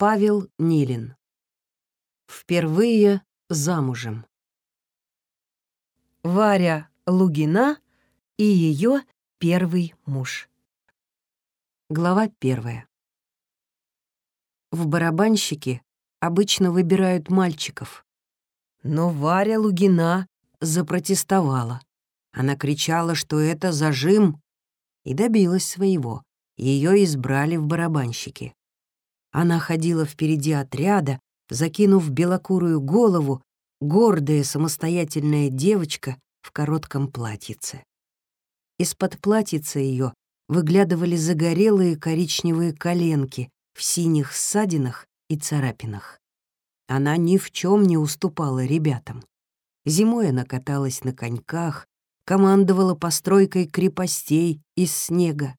Павел Нилин. Впервые замужем. Варя Лугина и ее первый муж. Глава первая. В барабанщике обычно выбирают мальчиков. Но Варя Лугина запротестовала. Она кричала, что это зажим, и добилась своего. Ее избрали в барабанщики. Она ходила впереди отряда, закинув белокурую голову, гордая самостоятельная девочка в коротком платьице. Из-под платьица ее выглядывали загорелые коричневые коленки в синих ссадинах и царапинах. Она ни в чем не уступала ребятам. Зимой она каталась на коньках, командовала постройкой крепостей из снега,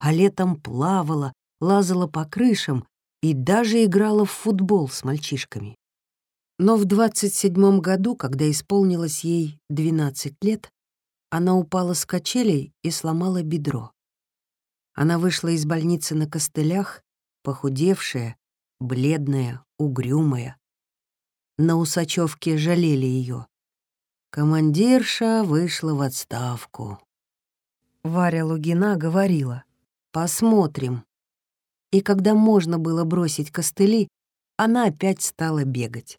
а летом плавала, лазала по крышам и даже играла в футбол с мальчишками. Но в 27 году, когда исполнилось ей 12 лет, она упала с качелей и сломала бедро. Она вышла из больницы на костылях, похудевшая, бледная, угрюмая. На Усачевке жалели ее. Командирша вышла в отставку. Варя Лугина говорила, «Посмотрим, и когда можно было бросить костыли, она опять стала бегать.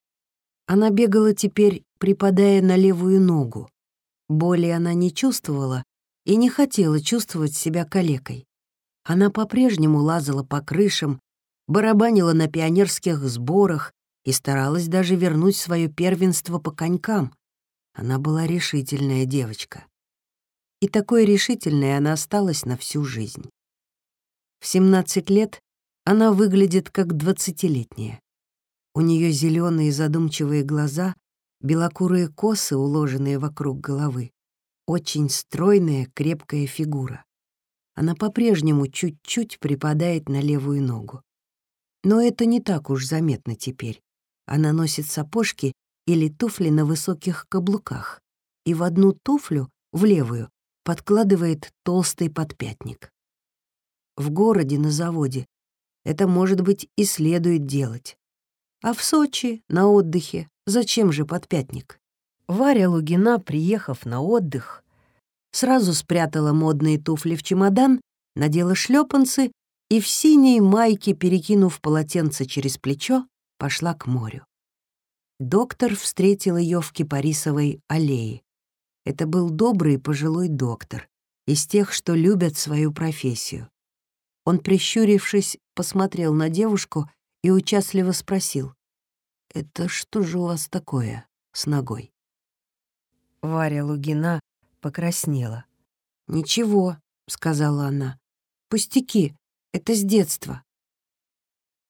Она бегала теперь, припадая на левую ногу. Боли она не чувствовала и не хотела чувствовать себя калекой. Она по-прежнему лазала по крышам, барабанила на пионерских сборах и старалась даже вернуть свое первенство по конькам. Она была решительная девочка. И такой решительной она осталась на всю жизнь. В 17 лет она выглядит как двадцатилетняя. У нее зеленые задумчивые глаза, белокурые косы, уложенные вокруг головы, очень стройная, крепкая фигура. Она по-прежнему чуть-чуть припадает на левую ногу. Но это не так уж заметно теперь. Она носит сапожки или туфли на высоких каблуках, и в одну туфлю, в левую, подкладывает толстый подпятник. В городе на заводе это, может быть, и следует делать. А в Сочи, на отдыхе, зачем же подпятник? Варя Лугина, приехав на отдых, сразу спрятала модные туфли в чемодан, надела шлепанцы и в синей майке, перекинув полотенце через плечо, пошла к морю. Доктор встретил ее в Кипарисовой аллее. Это был добрый пожилой доктор, из тех, что любят свою профессию. Он, прищурившись, посмотрел на девушку и участливо спросил. «Это что же у вас такое с ногой?» Варя Лугина покраснела. «Ничего», — сказала она. «Пустяки, это с детства».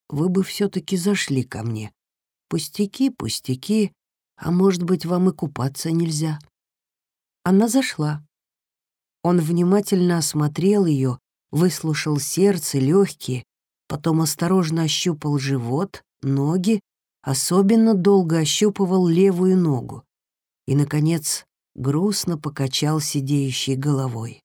«Вы бы все таки зашли ко мне. Пустяки, пустяки, а может быть, вам и купаться нельзя». Она зашла. Он внимательно осмотрел ее выслушал сердце, легкие, потом осторожно ощупал живот, ноги, особенно долго ощупывал левую ногу и, наконец, грустно покачал сидеющей головой.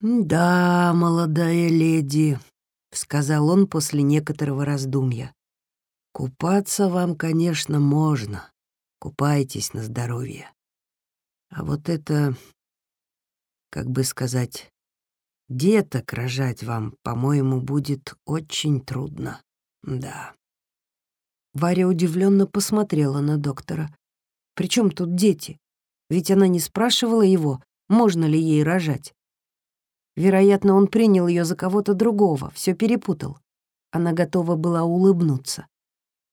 «Да, молодая леди», — сказал он после некоторого раздумья, — «купаться вам, конечно, можно, купайтесь на здоровье. А вот это, как бы сказать, Деток рожать вам, по-моему, будет очень трудно. Да. Варя удивленно посмотрела на доктора. «При чем тут дети? Ведь она не спрашивала его, можно ли ей рожать. Вероятно, он принял ее за кого-то другого, все перепутал. Она готова была улыбнуться.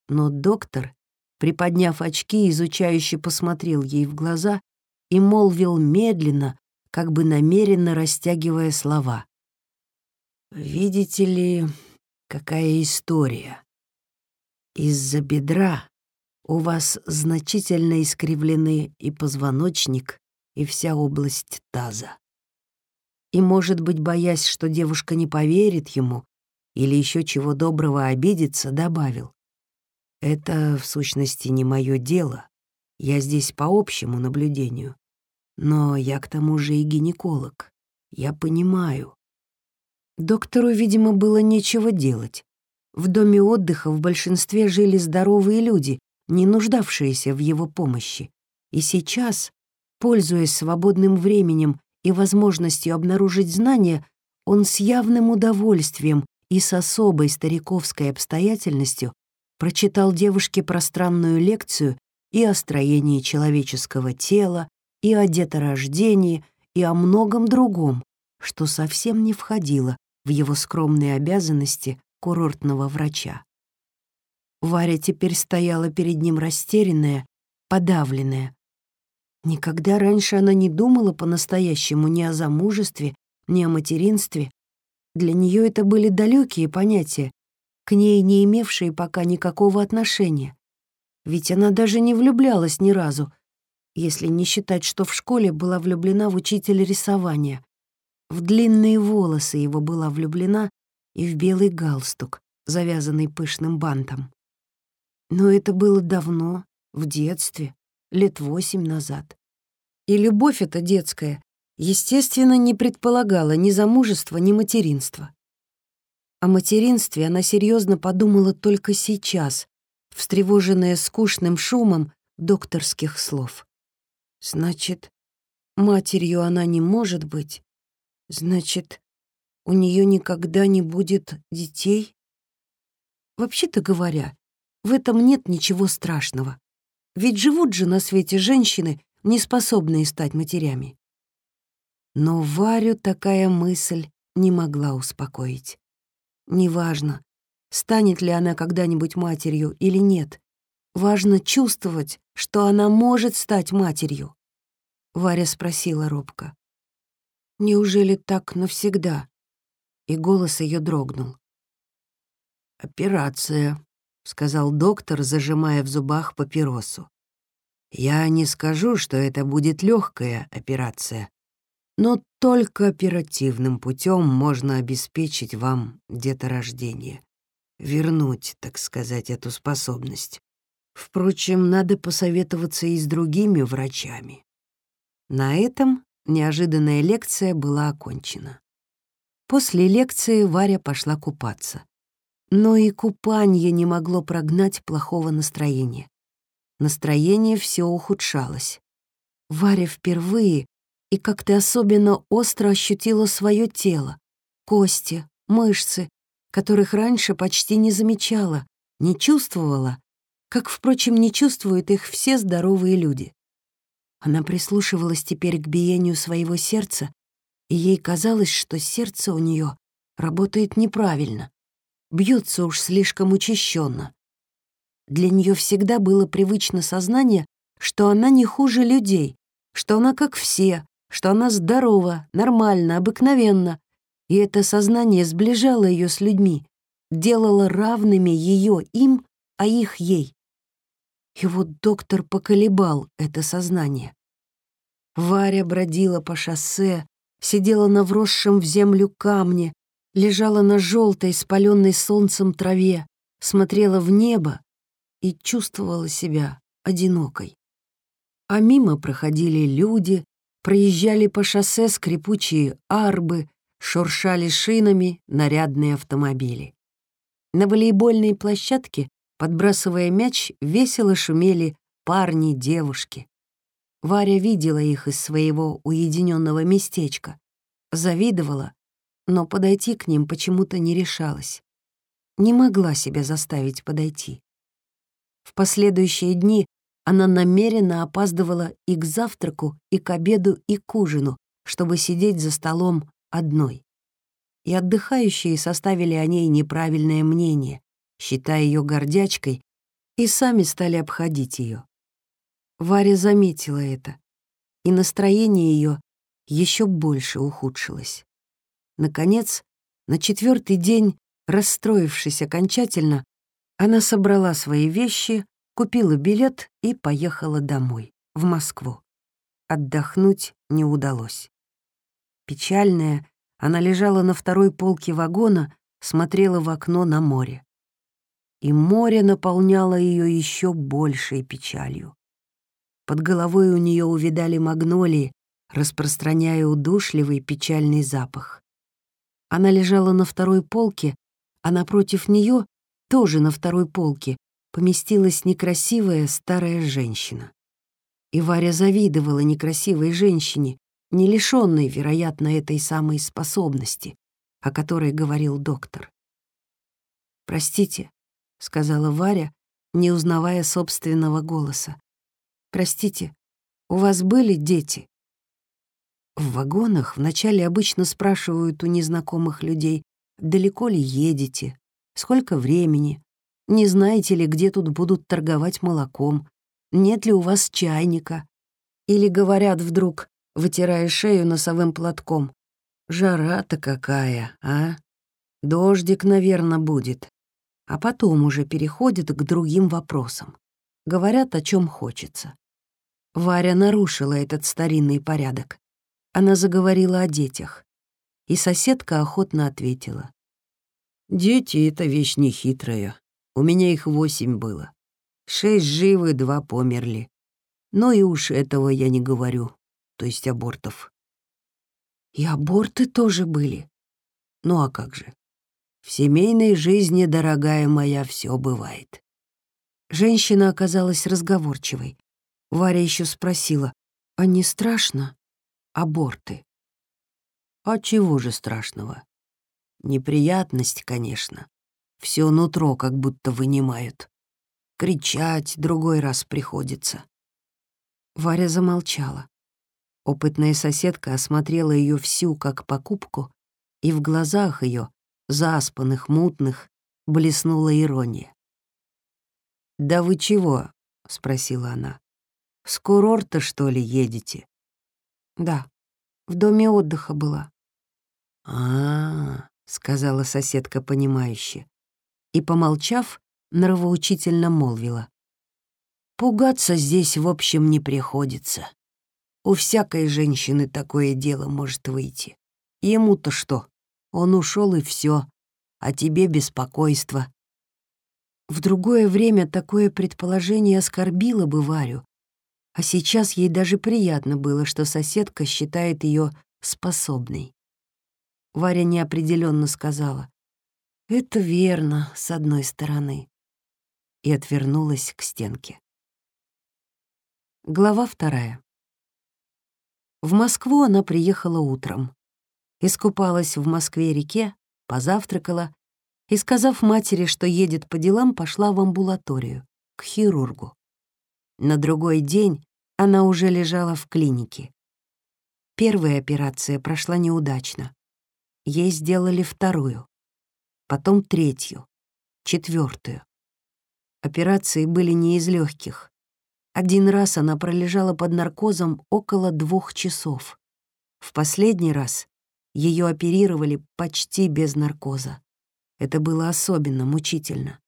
Но доктор, приподняв очки, изучающе посмотрел ей в глаза и молвил медленно, как бы намеренно растягивая слова. «Видите ли, какая история? Из-за бедра у вас значительно искривлены и позвоночник, и вся область таза. И, может быть, боясь, что девушка не поверит ему или еще чего доброго обидится, добавил. «Это, в сущности, не мое дело. Я здесь по общему наблюдению. Но я к тому же и гинеколог. Я понимаю. Доктору, видимо, было нечего делать. В доме отдыха в большинстве жили здоровые люди, не нуждавшиеся в его помощи. И сейчас, пользуясь свободным временем и возможностью обнаружить знания, он с явным удовольствием и с особой стариковской обстоятельностью прочитал девушке пространную лекцию и о строении человеческого тела, и о деторождении, и о многом другом, что совсем не входило в его скромные обязанности курортного врача. Варя теперь стояла перед ним растерянная, подавленная. Никогда раньше она не думала по-настоящему ни о замужестве, ни о материнстве. Для нее это были далекие понятия, к ней не имевшие пока никакого отношения. Ведь она даже не влюблялась ни разу, если не считать, что в школе была влюблена в учителя рисования. В длинные волосы его была влюблена и в белый галстук, завязанный пышным бантом. Но это было давно, в детстве, лет восемь назад. И любовь эта детская, естественно, не предполагала ни замужества, ни материнства. О материнстве она серьезно подумала только сейчас, встревоженная скучным шумом докторских слов. Значит, матерью она не может быть. Значит, у нее никогда не будет детей? Вообще-то говоря, в этом нет ничего страшного. Ведь живут же на свете женщины, не способные стать матерями. Но Варю такая мысль не могла успокоить. Неважно, станет ли она когда-нибудь матерью или нет. Важно чувствовать, что она может стать матерью. Варя спросила робко. «Неужели так навсегда?» И голос ее дрогнул. «Операция», — сказал доктор, зажимая в зубах папиросу. «Я не скажу, что это будет легкая операция, но только оперативным путем можно обеспечить вам деторождение, вернуть, так сказать, эту способность. Впрочем, надо посоветоваться и с другими врачами». На этом неожиданная лекция была окончена. После лекции Варя пошла купаться. Но и купание не могло прогнать плохого настроения. Настроение все ухудшалось. Варя впервые и как-то особенно остро ощутила свое тело, кости, мышцы, которых раньше почти не замечала, не чувствовала, как, впрочем, не чувствуют их все здоровые люди. Она прислушивалась теперь к биению своего сердца, и ей казалось, что сердце у нее работает неправильно бьется уж слишком учащенно. Для нее всегда было привычно сознание, что она не хуже людей, что она как все, что она здорова, нормальна, обыкновенна. И это сознание сближало ее с людьми, делало равными ее им, а их ей. И вот доктор поколебал это сознание. Варя бродила по шоссе, сидела на вросшем в землю камне, лежала на желтой, спаленной солнцем траве, смотрела в небо и чувствовала себя одинокой. А мимо проходили люди, проезжали по шоссе скрипучие арбы, шуршали шинами нарядные автомобили. На волейбольной площадке, подбрасывая мяч, весело шумели парни, девушки. Варя видела их из своего уединенного местечка, завидовала но подойти к ним почему-то не решалась. Не могла себя заставить подойти. В последующие дни она намеренно опаздывала и к завтраку, и к обеду, и к ужину, чтобы сидеть за столом одной. И отдыхающие составили о ней неправильное мнение, считая ее гордячкой, и сами стали обходить ее. Варя заметила это, и настроение ее еще больше ухудшилось. Наконец, на четвертый день, расстроившись окончательно, она собрала свои вещи, купила билет и поехала домой, в Москву. Отдохнуть не удалось. Печальная, она лежала на второй полке вагона, смотрела в окно на море. И море наполняло ее еще большей печалью. Под головой у нее увидали магнолии, распространяя удушливый печальный запах. Она лежала на второй полке, а напротив нее тоже на второй полке поместилась некрасивая старая женщина. И Варя завидовала некрасивой женщине, не лишенной, вероятно, этой самой способности, о которой говорил доктор. «Простите», — сказала Варя, не узнавая собственного голоса. «Простите, у вас были дети?» В вагонах вначале обычно спрашивают у незнакомых людей, далеко ли едете, сколько времени, не знаете ли, где тут будут торговать молоком, нет ли у вас чайника. Или говорят вдруг, вытирая шею носовым платком, «Жара-то какая, а? Дождик, наверное, будет». А потом уже переходят к другим вопросам. Говорят, о чем хочется. Варя нарушила этот старинный порядок. Она заговорила о детях. И соседка охотно ответила. «Дети — это вещь нехитрая. У меня их восемь было. Шесть живы, два померли. Но и уж этого я не говорю, то есть абортов». «И аборты тоже были?» «Ну а как же? В семейной жизни, дорогая моя, все бывает». Женщина оказалась разговорчивой. Варя еще спросила, «А не страшно?» аборты. А чего же страшного? Неприятность, конечно. Все нутро как будто вынимают. Кричать другой раз приходится. Варя замолчала. Опытная соседка осмотрела ее всю как покупку, и в глазах ее, заспанных, мутных, блеснула ирония. «Да вы чего?» — спросила она. «С курорта, что ли, едете?» Да, в доме отдыха была. А, -а, -а сказала соседка понимающе. И, помолчав, нравоучительно молвила. Пугаться здесь, в общем, не приходится. У всякой женщины такое дело может выйти. Ему-то что? Он ушел и все, а тебе беспокойство. В другое время такое предположение оскорбило бы Варю, а сейчас ей даже приятно было, что соседка считает ее способной. Варя неопределенно сказала. «Это верно, с одной стороны», и отвернулась к стенке. Глава вторая. В Москву она приехала утром. Искупалась в Москве-реке, позавтракала и, сказав матери, что едет по делам, пошла в амбулаторию, к хирургу. На другой день она уже лежала в клинике. Первая операция прошла неудачно. Ей сделали вторую, потом третью, четвертую. Операции были не из легких. Один раз она пролежала под наркозом около двух часов. В последний раз ее оперировали почти без наркоза. Это было особенно мучительно.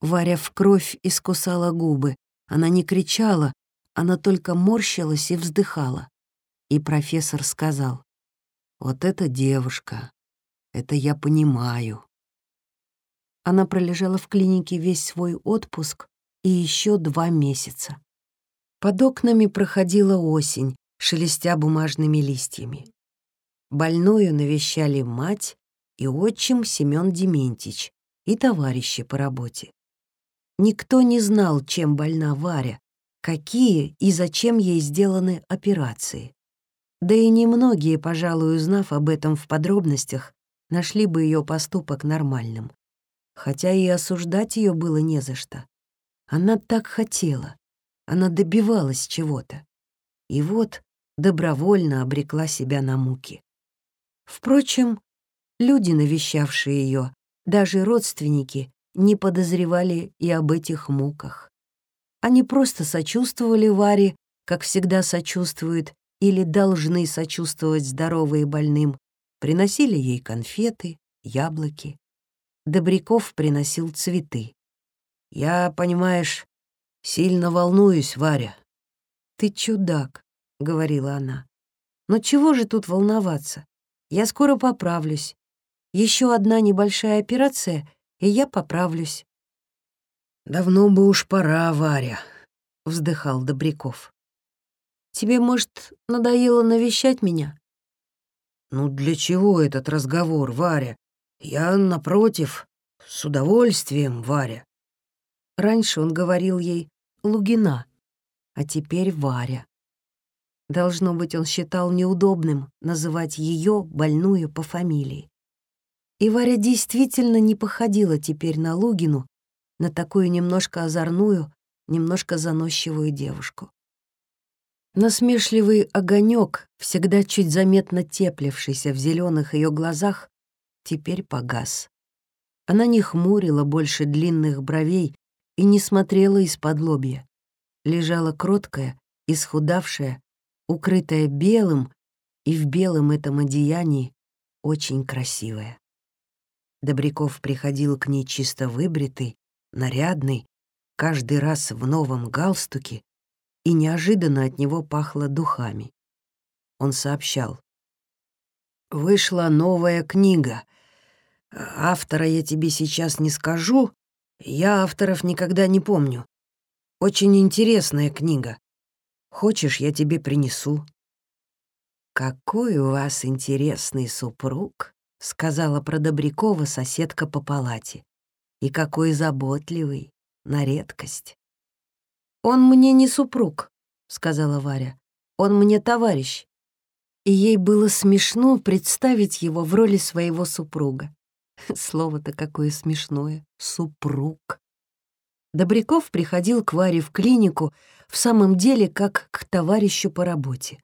Варя в кровь искусала губы, она не кричала, она только морщилась и вздыхала. И профессор сказал, «Вот эта девушка, это я понимаю». Она пролежала в клинике весь свой отпуск и еще два месяца. Под окнами проходила осень, шелестя бумажными листьями. Больную навещали мать и отчим Семен Дементич и товарищи по работе. Никто не знал, чем больна Варя, какие и зачем ей сделаны операции. Да и немногие, пожалуй, узнав об этом в подробностях, нашли бы ее поступок нормальным. Хотя и осуждать ее было не за что. Она так хотела, она добивалась чего-то. И вот добровольно обрекла себя на муки. Впрочем, люди, навещавшие ее, даже родственники, не подозревали и об этих муках. Они просто сочувствовали Варе, как всегда сочувствуют или должны сочувствовать здоровые больным, приносили ей конфеты, яблоки. Добряков приносил цветы. «Я, понимаешь, сильно волнуюсь, Варя». «Ты чудак», — говорила она. «Но чего же тут волноваться? Я скоро поправлюсь. Еще одна небольшая операция — и я поправлюсь». «Давно бы уж пора, Варя», — вздыхал Добряков. «Тебе, может, надоело навещать меня?» «Ну для чего этот разговор, Варя? Я, напротив, «С удовольствием, Варя». Раньше он говорил ей «Лугина», а теперь Варя. Должно быть, он считал неудобным называть ее больную по фамилии. И Варя действительно не походила теперь на Лугину, на такую немножко озорную, немножко заносчивую девушку. Насмешливый огонек, всегда чуть заметно теплившийся в зеленых ее глазах, теперь погас. Она не хмурила больше длинных бровей и не смотрела из-под лобья. Лежала кроткая, исхудавшая, укрытая белым, и в белом этом одеянии очень красивая. Добряков приходил к ней чисто выбритый, нарядный, каждый раз в новом галстуке, и неожиданно от него пахло духами. Он сообщал. «Вышла новая книга. Автора я тебе сейчас не скажу, я авторов никогда не помню. Очень интересная книга. Хочешь, я тебе принесу?» «Какой у вас интересный супруг», — сказала про Добрякова соседка по палате. «И какой заботливый, на редкость». «Он мне не супруг», — сказала Варя. «Он мне товарищ». И ей было смешно представить его в роли своего супруга. Слово-то какое смешное — супруг. Добряков приходил к Варе в клинику в самом деле как к товарищу по работе.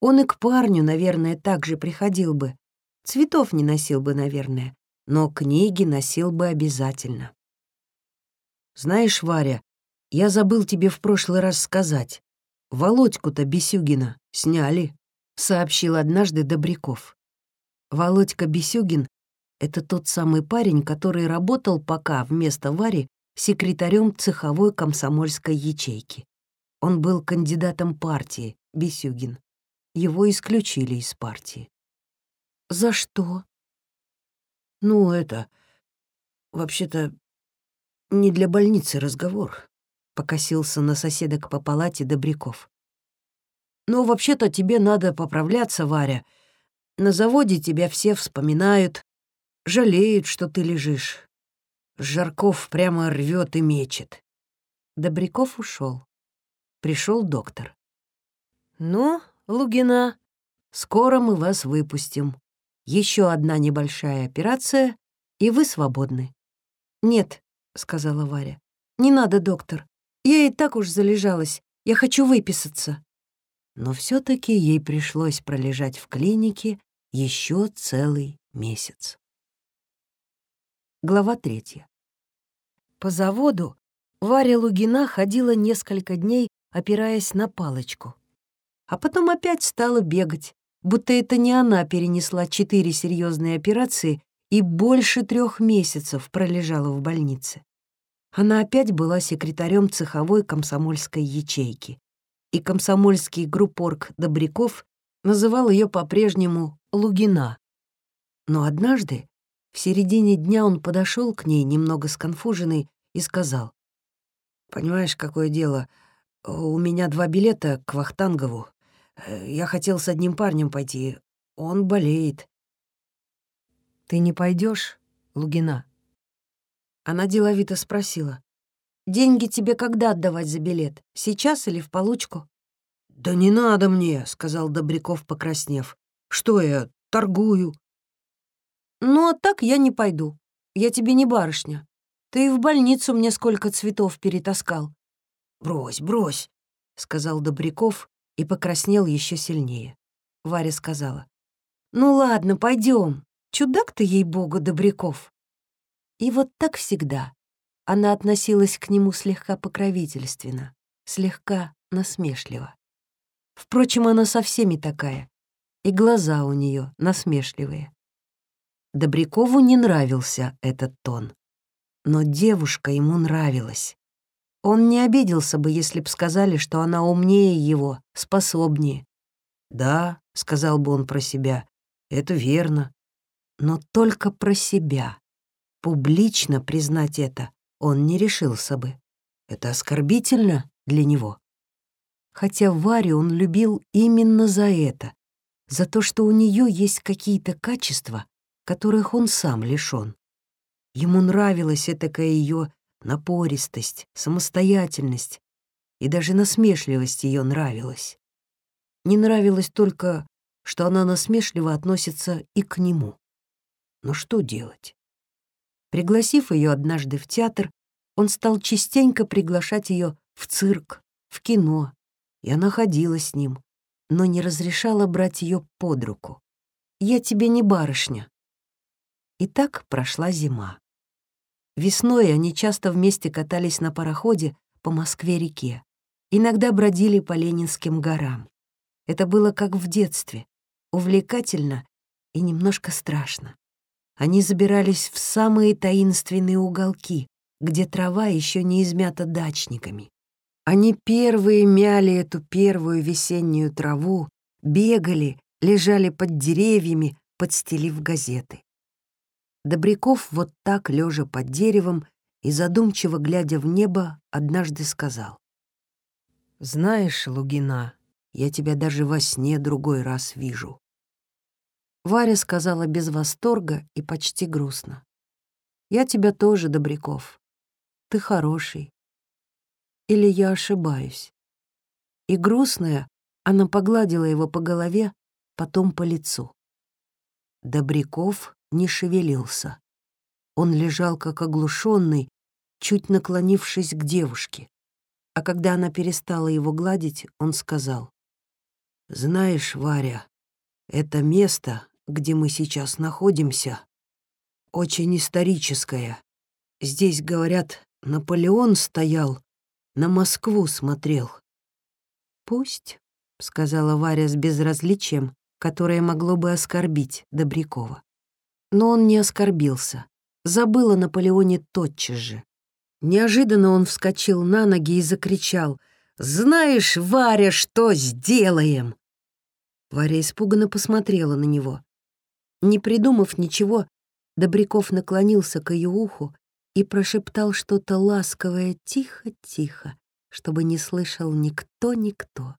Он и к парню, наверное, так же приходил бы. Цветов не носил бы, наверное, но книги носил бы обязательно. «Знаешь, Варя, я забыл тебе в прошлый раз сказать. Володьку-то Бесюгина сняли», — сообщил однажды Добряков. Володька Бесюгин — это тот самый парень, который работал пока вместо Вари секретарем цеховой комсомольской ячейки. Он был кандидатом партии, Бесюгин. Его исключили из партии. «За что?» «Ну, это... Вообще-то не для больницы разговор покосился на соседок по палате Добряков. «Ну, вообще-то тебе надо поправляться, Варя. На заводе тебя все вспоминают, жалеют, что ты лежишь. Жарков прямо рвет и мечет». Добряков ушел. Пришел доктор. «Ну, Лугина, скоро мы вас выпустим. Еще одна небольшая операция, и вы свободны». «Нет», — сказала Варя, — «не надо, доктор. Я и так уж залежалась. Я хочу выписаться». Но все таки ей пришлось пролежать в клинике еще целый месяц. Глава третья. По заводу Варя Лугина ходила несколько дней, опираясь на палочку. А потом опять стала бегать, будто это не она перенесла четыре серьезные операции и больше трех месяцев пролежала в больнице. Она опять была секретарем цеховой комсомольской ячейки, и комсомольский группорг Добряков называл ее по-прежнему Лугина. Но однажды, в середине дня он подошел к ней, немного сконфуженный, и сказал, «Понимаешь, какое дело? У меня два билета к Вахтангову. Я хотел с одним парнем пойти. Он болеет». «Ты не пойдешь, Лугина?» Она деловито спросила. «Деньги тебе когда отдавать за билет? Сейчас или в получку?» «Да не надо мне», — сказал Добряков, покраснев. «Что я, торгую?» «Ну, а так я не пойду. Я тебе не барышня. Ты и в больницу мне сколько цветов перетаскал». «Брось, брось», — сказал Добряков и покраснел еще сильнее. Варя сказала. «Ну ладно, пойдем. Чудак ты, ей-богу, Добряков». И вот так всегда она относилась к нему слегка покровительственно, слегка насмешливо. Впрочем, она со всеми такая, и глаза у нее насмешливые. Добрякову не нравился этот тон, но девушка ему нравилась. Он не обиделся бы, если б сказали, что она умнее его, способнее. «Да», — сказал бы он про себя, — «это верно, но только про себя. Публично признать это он не решился бы. Это оскорбительно для него. Хотя Варю он любил именно за это, за то, что у нее есть какие-то качества, которых он сам лишён. Ему нравилась этакая ее напористость, самостоятельность, и даже насмешливость ее нравилась. Не нравилось только, что она насмешливо относится и к нему. Но что делать? Пригласив ее однажды в театр, он стал частенько приглашать ее в цирк, в кино, и она ходила с ним, но не разрешала брать ее под руку. «Я тебе не барышня». И так прошла зима. Весной они часто вместе катались на пароходе по Москве-реке. Иногда бродили по Ленинским горам. Это было как в детстве, увлекательно и немножко страшно. Они забирались в самые таинственные уголки, где трава еще не измята дачниками. Они первые мяли эту первую весеннюю траву, бегали, лежали под деревьями, подстелив газеты. Добряков вот так, лежа под деревом и задумчиво глядя в небо, однажды сказал. «Знаешь, Лугина, я тебя даже во сне другой раз вижу». Варя сказала без восторга и почти грустно. «Я тебя тоже, Добряков. Ты хороший. Или я ошибаюсь?» И грустная, она погладила его по голове, потом по лицу. Добряков не шевелился. Он лежал как оглушенный, чуть наклонившись к девушке а когда она перестала его гладить, он сказал, «Знаешь, Варя, это место, где мы сейчас находимся, очень историческое. Здесь, говорят, Наполеон стоял, на Москву смотрел». «Пусть», — сказала Варя с безразличием, которое могло бы оскорбить Добрякова. Но он не оскорбился, забыл о Наполеоне тотчас же. Неожиданно он вскочил на ноги и закричал. «Знаешь, Варя, что сделаем?» Варя испуганно посмотрела на него. Не придумав ничего, Добряков наклонился к ее уху и прошептал что-то ласковое тихо-тихо, чтобы не слышал никто-никто.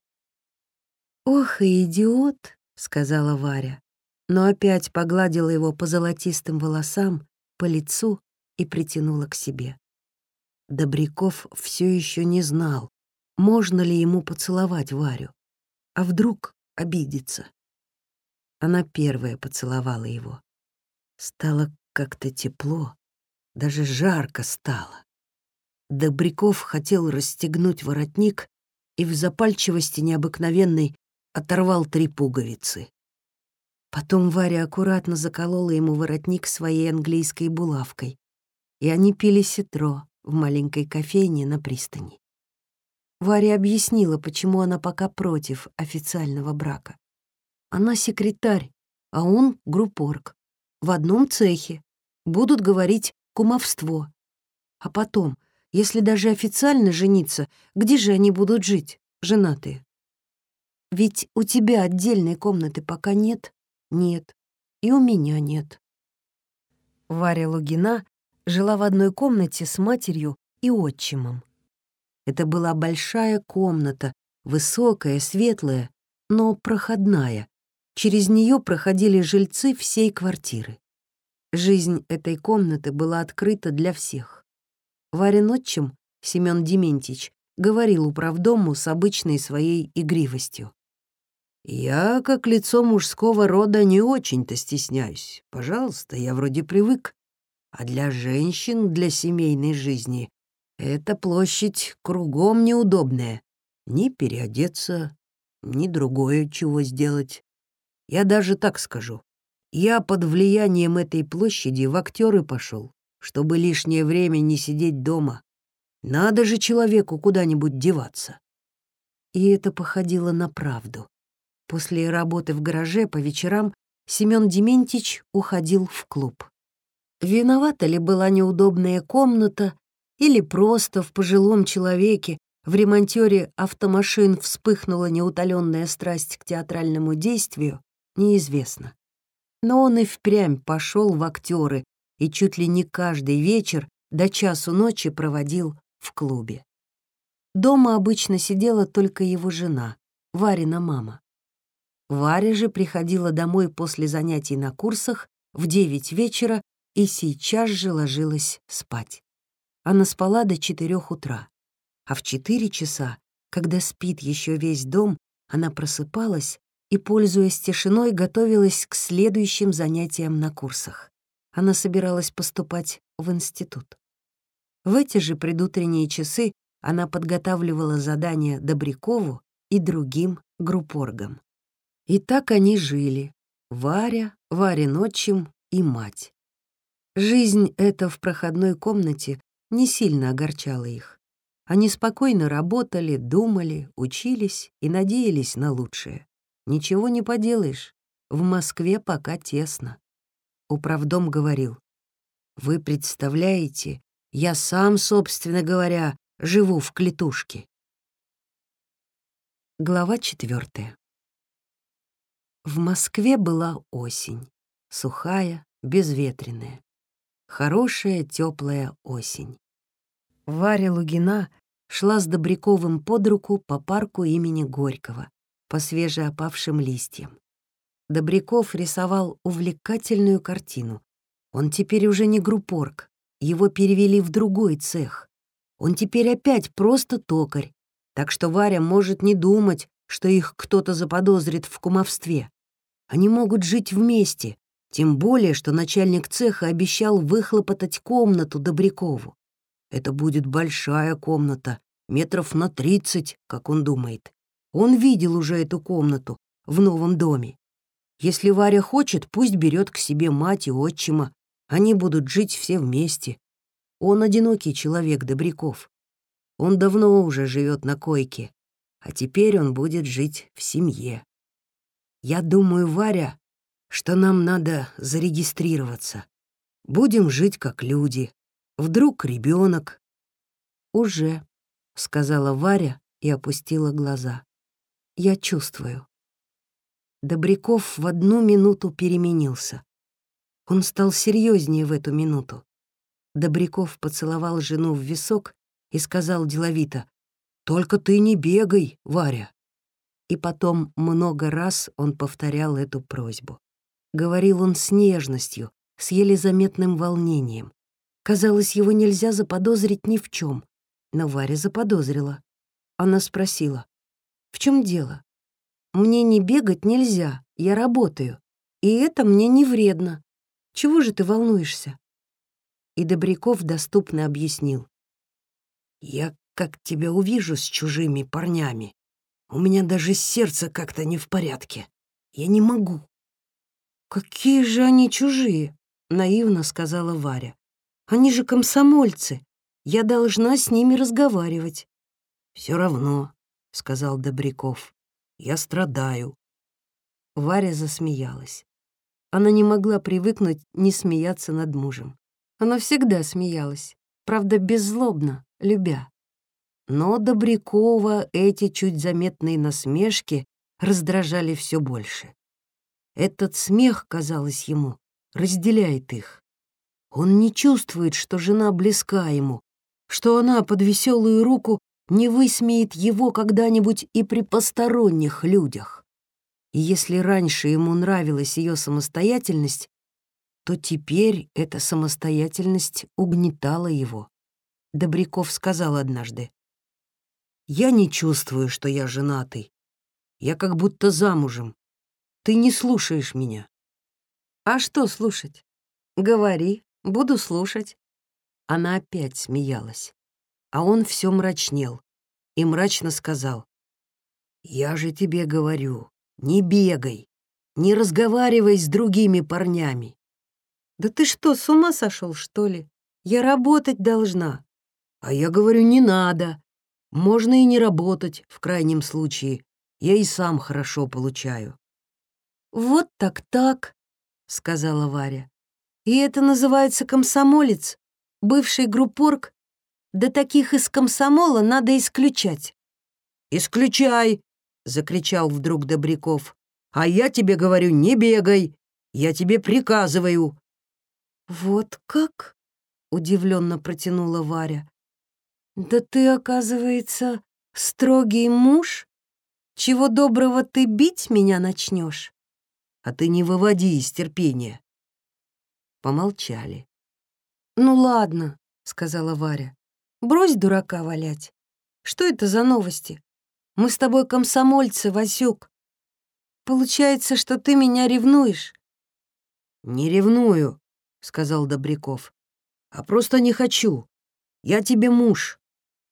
«Ох и идиот!» — сказала Варя, но опять погладила его по золотистым волосам, по лицу и притянула к себе. Добряков все еще не знал, можно ли ему поцеловать Варю. А вдруг обидится? Она первая поцеловала его. Стало как-то тепло, даже жарко стало. Добряков хотел расстегнуть воротник и в запальчивости необыкновенной оторвал три пуговицы. Потом Варя аккуратно заколола ему воротник своей английской булавкой, и они пили ситро, в маленькой кофейне на пристани. Варя объяснила, почему она пока против официального брака. Она секретарь, а он группорг. В одном цехе. Будут говорить кумовство. А потом, если даже официально жениться, где же они будут жить, женатые? Ведь у тебя отдельной комнаты пока нет? Нет. И у меня нет. Варя Лугина жила в одной комнате с матерью и отчимом. Это была большая комната, высокая, светлая, но проходная. Через нее проходили жильцы всей квартиры. Жизнь этой комнаты была открыта для всех. Варин отчим, Семён Дементьевич, говорил управдому с обычной своей игривостью. «Я, как лицо мужского рода, не очень-то стесняюсь. Пожалуйста, я вроде привык. А для женщин, для семейной жизни, эта площадь кругом неудобная. Ни переодеться, ни другое чего сделать. Я даже так скажу. Я под влиянием этой площади в актеры пошел, чтобы лишнее время не сидеть дома. Надо же человеку куда-нибудь деваться. И это походило на правду. После работы в гараже по вечерам Семён Дементьевич уходил в клуб. Виновата ли была неудобная комната, или просто в пожилом человеке, в ремонтёре автомашин вспыхнула неутоленная страсть к театральному действию, неизвестно. Но он и впрямь пошел в актеры и чуть ли не каждый вечер до часу ночи проводил в клубе. Дома обычно сидела только его жена, Варина мама. Варя же приходила домой после занятий на курсах в девять вечера и сейчас же ложилась спать. Она спала до четырех утра, а в четыре часа, когда спит еще весь дом, она просыпалась и, пользуясь тишиной, готовилась к следующим занятиям на курсах. Она собиралась поступать в институт. В эти же предутренние часы она подготавливала задания Добрякову и другим группоргам. И так они жили. Варя, Варин отчим и мать. Жизнь эта в проходной комнате не сильно огорчала их. Они спокойно работали, думали, учились и надеялись на лучшее. Ничего не поделаешь, в Москве пока тесно. Управдом говорил, «Вы представляете, я сам, собственно говоря, живу в клетушке». Глава четвертая. В Москве была осень, сухая, безветренная. Хорошая, теплая осень. Варя Лугина шла с Добряковым под руку по парку имени Горького, по свежеопавшим листьям. Добряков рисовал увлекательную картину. Он теперь уже не группорг, его перевели в другой цех. Он теперь опять просто токарь, так что Варя может не думать, что их кто-то заподозрит в кумовстве. Они могут жить вместе, тем более, что начальник цеха обещал выхлопотать комнату Добрякову. Это будет большая комната, метров на тридцать, как он думает. Он видел уже эту комнату в новом доме. Если Варя хочет, пусть берет к себе мать и отчима. Они будут жить все вместе. Он одинокий человек, Добряков. Он давно уже живет на койке, а теперь он будет жить в семье. Я думаю, Варя, что нам надо зарегистрироваться. Будем жить как люди. Вдруг ребенок. Уже, сказала Варя и опустила глаза. Я чувствую. Добряков в одну минуту переменился. Он стал серьезнее в эту минуту. Добряков поцеловал жену в висок и сказал деловито, «Только ты не бегай, Варя». И потом много раз он повторял эту просьбу. Говорил он с нежностью, с еле заметным волнением. Казалось, его нельзя заподозрить ни в чем. Но Варя заподозрила. Она спросила, «В чем дело? Мне не бегать нельзя, я работаю. И это мне не вредно. Чего же ты волнуешься?» И Добряков доступно объяснил. «Я как тебя увижу с чужими парнями, у меня даже сердце как-то не в порядке. Я не могу. «Какие же они чужие?» — наивно сказала Варя. «Они же комсомольцы. Я должна с ними разговаривать». «Все равно», — сказал Добряков. «Я страдаю». Варя засмеялась. Она не могла привыкнуть не смеяться над мужем. Она всегда смеялась, правда, беззлобно, любя. Но Добрякова эти чуть заметные насмешки раздражали все больше. Этот смех, казалось ему, разделяет их. Он не чувствует, что жена близка ему, что она под веселую руку не высмеет его когда-нибудь и при посторонних людях. И если раньше ему нравилась ее самостоятельность, то теперь эта самостоятельность угнетала его. Добряков сказал однажды, «Я не чувствую, что я женатый. Я как будто замужем. Ты не слушаешь меня. А что слушать? Говори, буду слушать. Она опять смеялась. А он все мрачнел и мрачно сказал. «Я же тебе говорю, не бегай, не разговаривай с другими парнями». «Да ты что, с ума сошел, что ли? Я работать должна». «А я говорю, не надо. Можно и не работать, в крайнем случае. Я и сам хорошо получаю». «Вот так-так», — сказала Варя. «И это называется комсомолец, бывший группорг? Да таких из комсомола надо исключать». «Исключай!» — закричал вдруг Добряков. «А я тебе говорю, не бегай! Я тебе приказываю!» «Вот как?» — удивленно протянула Варя. «Да ты, оказывается, строгий муж? Чего доброго ты бить меня начнешь?» а ты не выводи из терпения». Помолчали. «Ну ладно», — сказала Варя. «Брось дурака валять. Что это за новости? Мы с тобой комсомольцы, Васюк. Получается, что ты меня ревнуешь?» «Не ревную», — сказал Добряков. «А просто не хочу. Я тебе муж.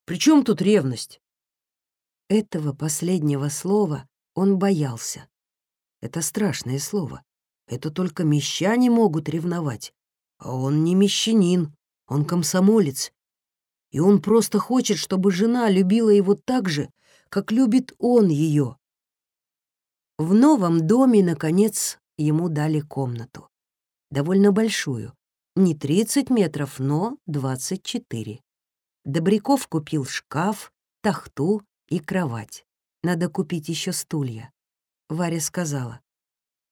При чем тут ревность?» Этого последнего слова он боялся. Это страшное слово. Это только мещане могут ревновать. А он не мещанин, он комсомолец. И он просто хочет, чтобы жена любила его так же, как любит он ее. В новом доме, наконец, ему дали комнату. Довольно большую. Не 30 метров, но 24. Добряков купил шкаф, тахту и кровать. Надо купить еще стулья. Варя сказала,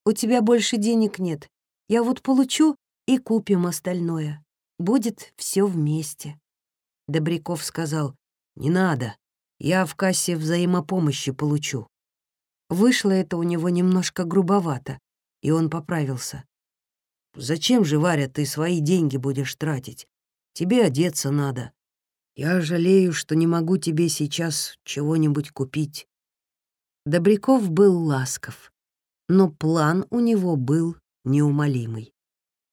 «У тебя больше денег нет. Я вот получу и купим остальное. Будет все вместе». Добряков сказал, «Не надо, я в кассе взаимопомощи получу». Вышло это у него немножко грубовато, и он поправился. «Зачем же, Варя, ты свои деньги будешь тратить? Тебе одеться надо. Я жалею, что не могу тебе сейчас чего-нибудь купить». Добряков был ласков, но план у него был неумолимый.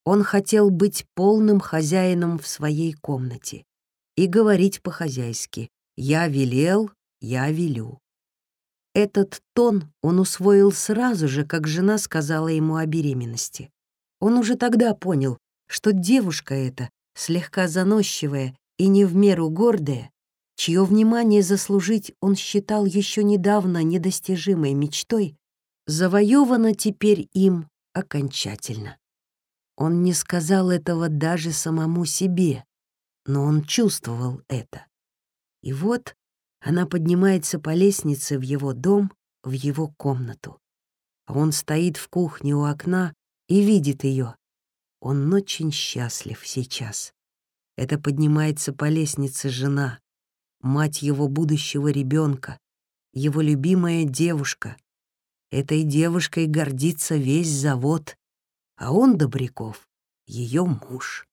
Он хотел быть полным хозяином в своей комнате и говорить по-хозяйски «я велел, я велю». Этот тон он усвоил сразу же, как жена сказала ему о беременности. Он уже тогда понял, что девушка эта, слегка заносчивая и не в меру гордая, чье внимание заслужить он считал еще недавно недостижимой мечтой, завоевана теперь им окончательно. Он не сказал этого даже самому себе, но он чувствовал это. И вот она поднимается по лестнице в его дом, в его комнату. Он стоит в кухне у окна и видит ее. Он очень счастлив сейчас. Это поднимается по лестнице жена, мать его будущего ребенка, его любимая девушка. Этой девушкой гордится весь завод, а он, Добряков, ее муж.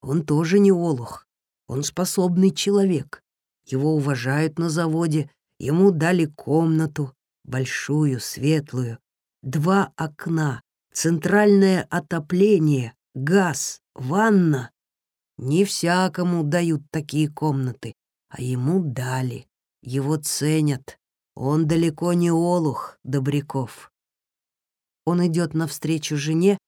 Он тоже не олух, он способный человек. Его уважают на заводе, ему дали комнату, большую, светлую, два окна, центральное отопление, газ, ванна. Не всякому дают такие комнаты, а ему дали. Его ценят. Он далеко не олух, Добряков. Он идет навстречу жене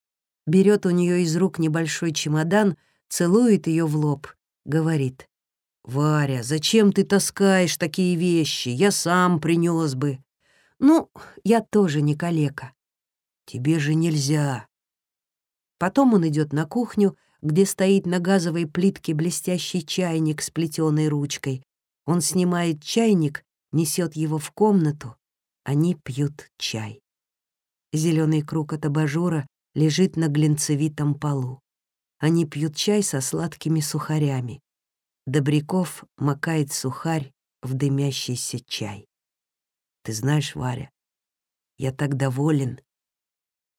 берет у нее из рук небольшой чемодан, целует ее в лоб, говорит. «Варя, зачем ты таскаешь такие вещи? Я сам принес бы». «Ну, я тоже не калека». «Тебе же нельзя». Потом он идет на кухню, где стоит на газовой плитке блестящий чайник с плетеной ручкой. Он снимает чайник, несет его в комнату. Они пьют чай. Зеленый круг от абажура лежит на глинцевитом полу. Они пьют чай со сладкими сухарями. Добряков макает сухарь в дымящийся чай. Ты знаешь, Варя, я так доволен.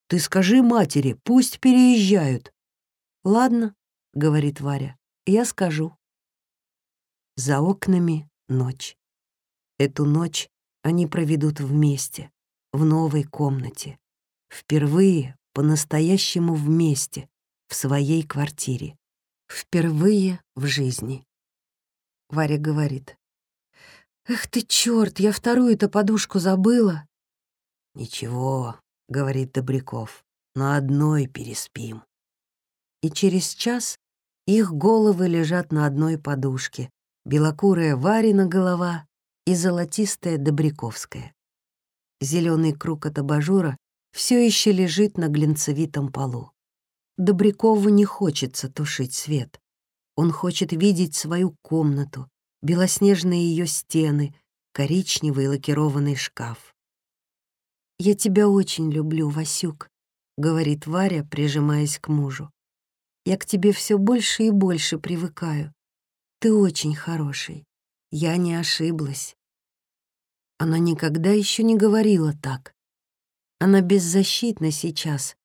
Ты скажи матери, пусть переезжают. Ладно, говорит Варя, я скажу. За окнами ночь. Эту ночь они проведут вместе, в новой комнате. Впервые по-настоящему вместе, в своей квартире. Впервые в жизни. Варя говорит. «Эх ты, черт, я вторую-то подушку забыла». «Ничего», — говорит Добряков, — «на одной переспим». И через час их головы лежат на одной подушке, белокурая Варина голова и золотистая Добряковская. Зеленый круг от абажура все еще лежит на глинцевитом полу. Добрякову не хочется тушить свет. Он хочет видеть свою комнату, белоснежные ее стены, коричневый лакированный шкаф. «Я тебя очень люблю, Васюк», — говорит Варя, прижимаясь к мужу. «Я к тебе все больше и больше привыкаю. Ты очень хороший. Я не ошиблась». Она никогда еще не говорила так. Она беззащитна сейчас,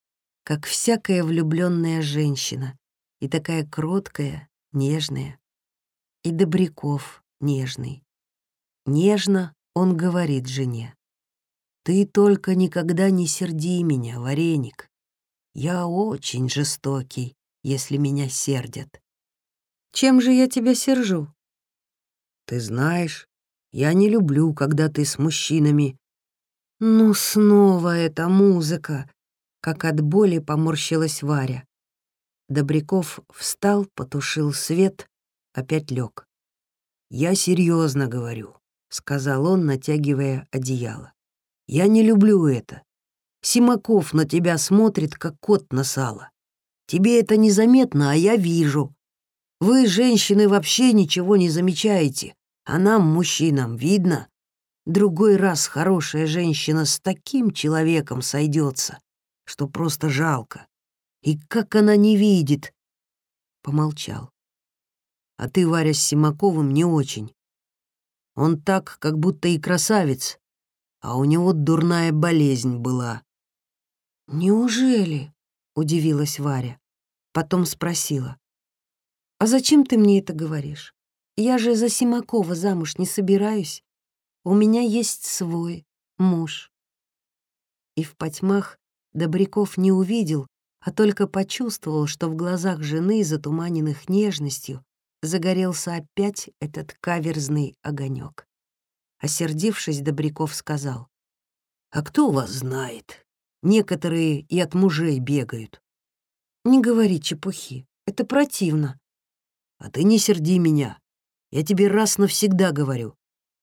как всякая влюбленная женщина, и такая кроткая, нежная. И Добряков нежный. Нежно он говорит жене. «Ты только никогда не серди меня, вареник. Я очень жестокий, если меня сердят». «Чем же я тебя сержу?» «Ты знаешь, я не люблю, когда ты с мужчинами». «Ну, снова эта музыка!» Как от боли поморщилась Варя. Добряков встал, потушил свет, опять лег. «Я серьезно говорю», — сказал он, натягивая одеяло. «Я не люблю это. Симаков на тебя смотрит, как кот на сало. Тебе это незаметно, а я вижу. Вы, женщины, вообще ничего не замечаете, а нам, мужчинам, видно. Другой раз хорошая женщина с таким человеком сойдется, что просто жалко. И как она не видит!» Помолчал. «А ты, Варя, с Симаковым не очень. Он так, как будто и красавец, а у него дурная болезнь была». «Неужели?» — удивилась Варя. Потом спросила. «А зачем ты мне это говоришь? Я же за Симакова замуж не собираюсь. У меня есть свой муж». И в потьмах Добряков не увидел, а только почувствовал, что в глазах жены, затуманенных нежностью, загорелся опять этот каверзный огонек. Осердившись, Добряков сказал, «А кто вас знает? Некоторые и от мужей бегают». «Не говори чепухи, это противно». «А ты не серди меня. Я тебе раз навсегда говорю.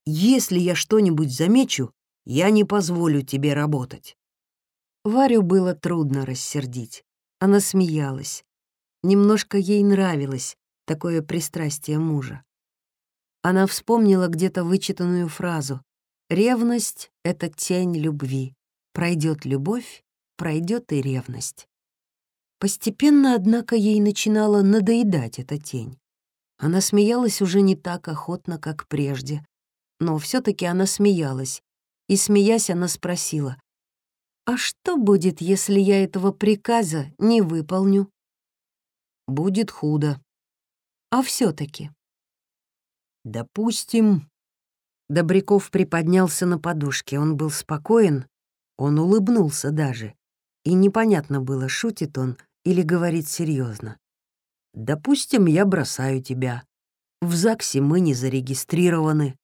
Если я что-нибудь замечу, я не позволю тебе работать». Варю было трудно рассердить. Она смеялась. Немножко ей нравилось такое пристрастие мужа. Она вспомнила где-то вычитанную фразу «Ревность — это тень любви. Пройдет любовь, пройдет и ревность». Постепенно, однако, ей начинала надоедать эта тень. Она смеялась уже не так охотно, как прежде. Но все таки она смеялась. И, смеясь, она спросила, а что будет, если я этого приказа не выполню? Будет худо. А все таки Допустим... Добряков приподнялся на подушке. Он был спокоен, он улыбнулся даже. И непонятно было, шутит он или говорит серьезно. Допустим, я бросаю тебя. В ЗАГСе мы не зарегистрированы.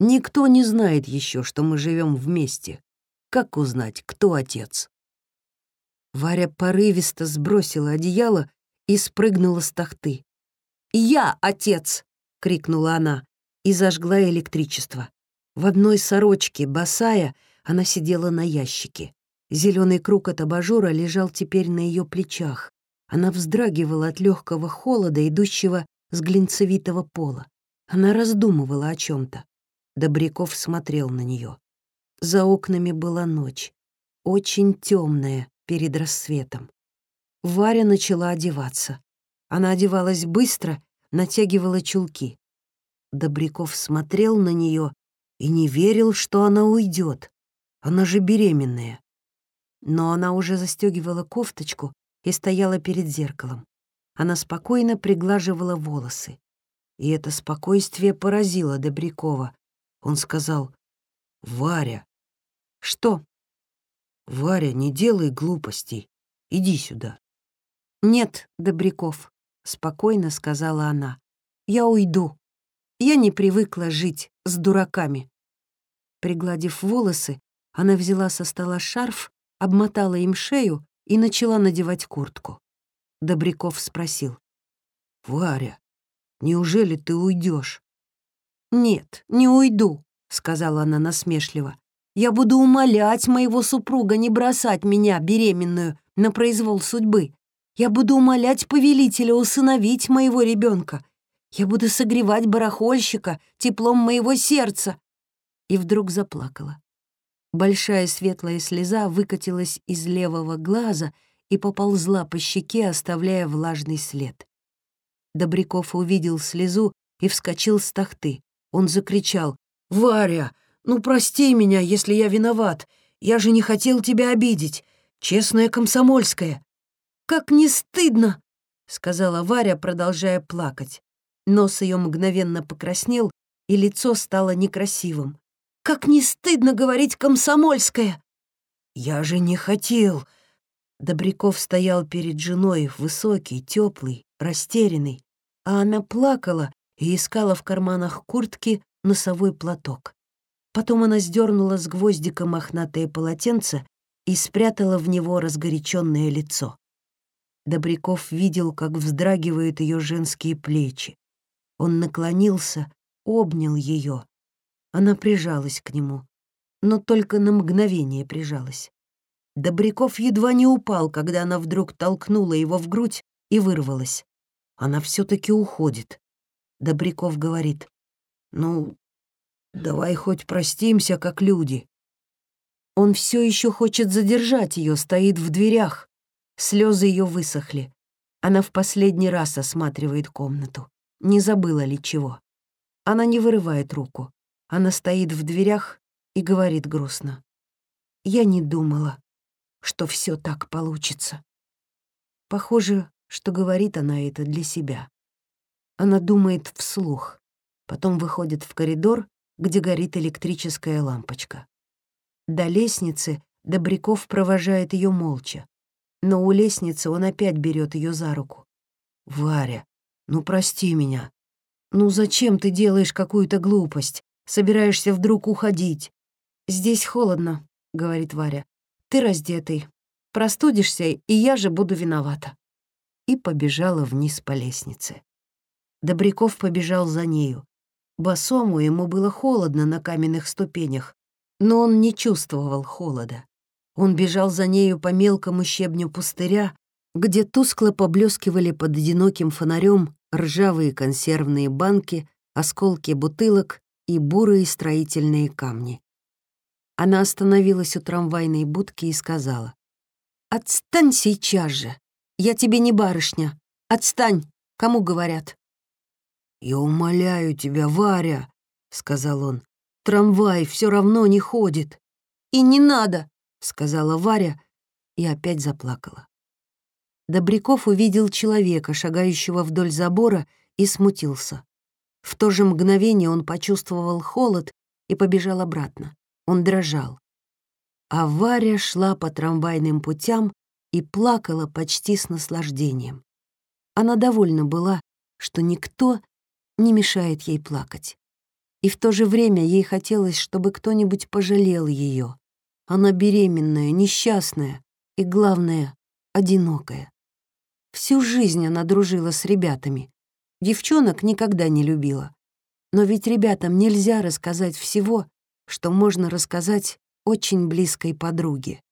Никто не знает еще, что мы живем вместе. Как узнать, кто отец? Варя порывисто сбросила одеяло и спрыгнула с тахты. «Я отец!» — крикнула она и зажгла электричество. В одной сорочке, босая, она сидела на ящике. Зеленый круг от абажура лежал теперь на ее плечах. Она вздрагивала от легкого холода, идущего с глинцевитого пола. Она раздумывала о чем то Добряков смотрел на нее. За окнами была ночь, очень темная перед рассветом. Варя начала одеваться. Она одевалась быстро, натягивала чулки. Добряков смотрел на нее и не верил, что она уйдет. Она же беременная. Но она уже застегивала кофточку и стояла перед зеркалом. Она спокойно приглаживала волосы. И это спокойствие поразило Добрякова. Он сказал, «Варя, «Что?» «Варя, не делай глупостей. Иди сюда». «Нет, Добряков», — спокойно сказала она. «Я уйду. Я не привыкла жить с дураками». Пригладив волосы, она взяла со стола шарф, обмотала им шею и начала надевать куртку. Добряков спросил. «Варя, неужели ты уйдешь? «Нет, не уйду», — сказала она насмешливо. Я буду умолять моего супруга не бросать меня, беременную, на произвол судьбы. Я буду умолять повелителя усыновить моего ребенка. Я буду согревать барахольщика теплом моего сердца. И вдруг заплакала. Большая светлая слеза выкатилась из левого глаза и поползла по щеке, оставляя влажный след. Добряков увидел слезу и вскочил с тахты. Он закричал «Варя, ну, прости меня, если я виноват. Я же не хотел тебя обидеть. Честная комсомольская. Как не стыдно!» сказала Варя, продолжая плакать. Нос ее мгновенно покраснел, и лицо стало некрасивым. «Как не стыдно говорить комсомольское!» «Я же не хотел!» Добряков стоял перед женой, высокий, теплый, растерянный, а она плакала и искала в карманах куртки носовой платок. Потом она сдернула с гвоздика мохнатое полотенце и спрятала в него разгоряченное лицо. Добряков видел, как вздрагивают ее женские плечи. Он наклонился, обнял ее. Она прижалась к нему, но только на мгновение прижалась. Добряков едва не упал, когда она вдруг толкнула его в грудь и вырвалась. Она все таки уходит. Добряков говорит, «Ну, давай хоть простимся, как люди». Он все еще хочет задержать ее, стоит в дверях. Слезы ее высохли. Она в последний раз осматривает комнату. Не забыла ли чего. Она не вырывает руку. Она стоит в дверях и говорит грустно. «Я не думала, что все так получится». Похоже, что говорит она это для себя. Она думает вслух, потом выходит в коридор, где горит электрическая лампочка. До лестницы Добряков провожает ее молча, но у лестницы он опять берет ее за руку. «Варя, ну прости меня. Ну зачем ты делаешь какую-то глупость? Собираешься вдруг уходить?» «Здесь холодно», — говорит Варя. «Ты раздетый. Простудишься, и я же буду виновата». И побежала вниз по лестнице. Добряков побежал за нею. Босому ему было холодно на каменных ступенях, но он не чувствовал холода. Он бежал за нею по мелкому щебню пустыря, где тускло поблескивали под одиноким фонарем ржавые консервные банки, осколки бутылок и бурые строительные камни. Она остановилась у трамвайной будки и сказала, «Отстань сейчас же! Я тебе не барышня! Отстань! Кому говорят?» «Я умоляю тебя, Варя!» — сказал он. «Трамвай все равно не ходит». «И не надо!» — сказала Варя и опять заплакала. Добряков увидел человека, шагающего вдоль забора, и смутился. В то же мгновение он почувствовал холод и побежал обратно. Он дрожал. А Варя шла по трамвайным путям и плакала почти с наслаждением. Она довольна была, что никто не мешает ей плакать. И в то же время ей хотелось, чтобы кто-нибудь пожалел ее. Она беременная, несчастная и, главное, одинокая. Всю жизнь она дружила с ребятами. Девчонок никогда не любила. Но ведь ребятам нельзя рассказать всего, что можно рассказать очень близкой подруге.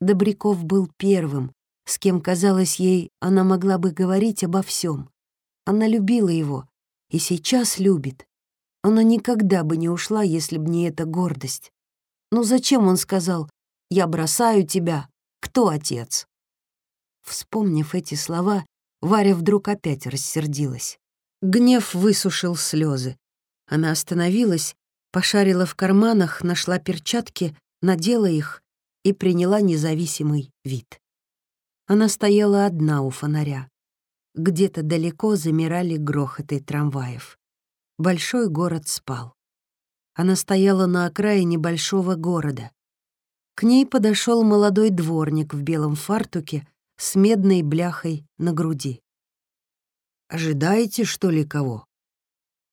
Добряков был первым, с кем, казалось ей, она могла бы говорить обо всем. Она любила его и сейчас любит. Она никогда бы не ушла, если б не эта гордость. Но зачем он сказал «Я бросаю тебя»? Кто отец? Вспомнив эти слова, Варя вдруг опять рассердилась. Гнев высушил слезы. Она остановилась, пошарила в карманах, нашла перчатки, надела их и приняла независимый вид. Она стояла одна у фонаря. Где-то далеко замирали грохоты трамваев. Большой город спал. Она стояла на окраине большого города. К ней подошел молодой дворник в белом фартуке с медной бляхой на груди. «Ожидаете, что ли, кого?»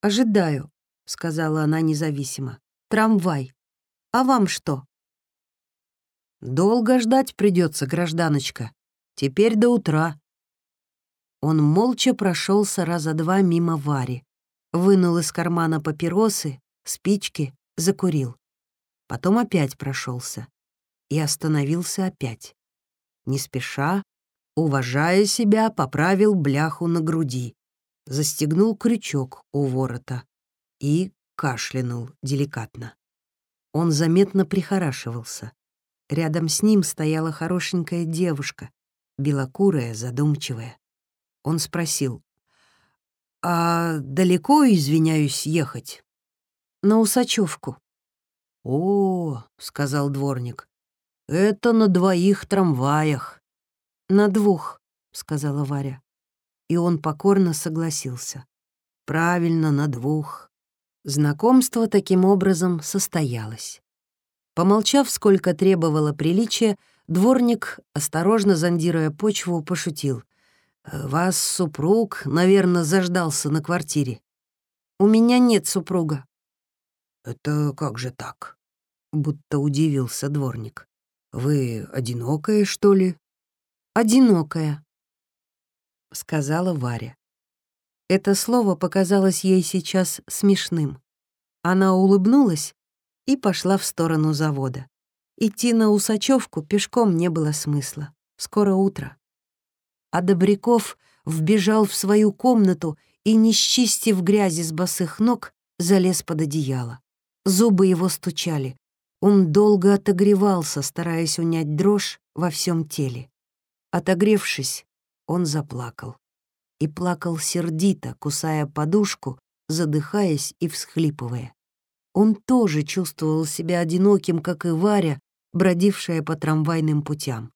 «Ожидаю», — сказала она независимо. «Трамвай. А вам что?» «Долго ждать придется, гражданочка. Теперь до утра». Он молча прошелся раза два мимо Вари, вынул из кармана папиросы, спички, закурил. Потом опять прошелся и остановился опять. Не спеша, уважая себя, поправил бляху на груди, застегнул крючок у ворота и кашлянул деликатно. Он заметно прихорашивался. Рядом с ним стояла хорошенькая девушка, белокурая, задумчивая. Он спросил, «А далеко, извиняюсь, ехать?» «На Усачевку». «О, — сказал дворник, — это на двоих трамваях. «На двух», — сказала Варя. и он покорно согласился. «Правильно, на двух». Знакомство таким образом состоялось. Помолчав, сколько требовало приличия, дворник, осторожно зондируя почву, пошутил. «Вас супруг, наверное, заждался на квартире». «У меня нет супруга». «Это как же так?» — будто удивился дворник. «Вы одинокая, что ли?» «Одинокая», — сказала Варя. Это слово показалось ей сейчас смешным. Она улыбнулась и пошла в сторону завода. Идти на Усачевку пешком не было смысла. Скоро утро. А Добряков вбежал в свою комнату и, не счистив грязи с босых ног, залез под одеяло. Зубы его стучали. Он долго отогревался, стараясь унять дрожь во всем теле. Отогревшись, он заплакал. И плакал сердито, кусая подушку, задыхаясь и всхлипывая. Он тоже чувствовал себя одиноким, как и Варя, бродившая по трамвайным путям.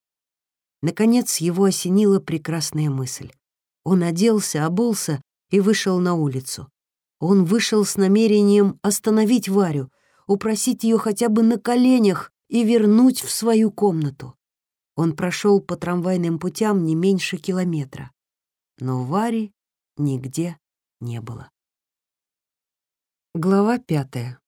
Наконец его осенила прекрасная мысль. Он оделся, обулся и вышел на улицу. Он вышел с намерением остановить Варю, упросить ее хотя бы на коленях и вернуть в свою комнату. Он прошел по трамвайным путям не меньше километра. Но Вари нигде не было. Глава пятая.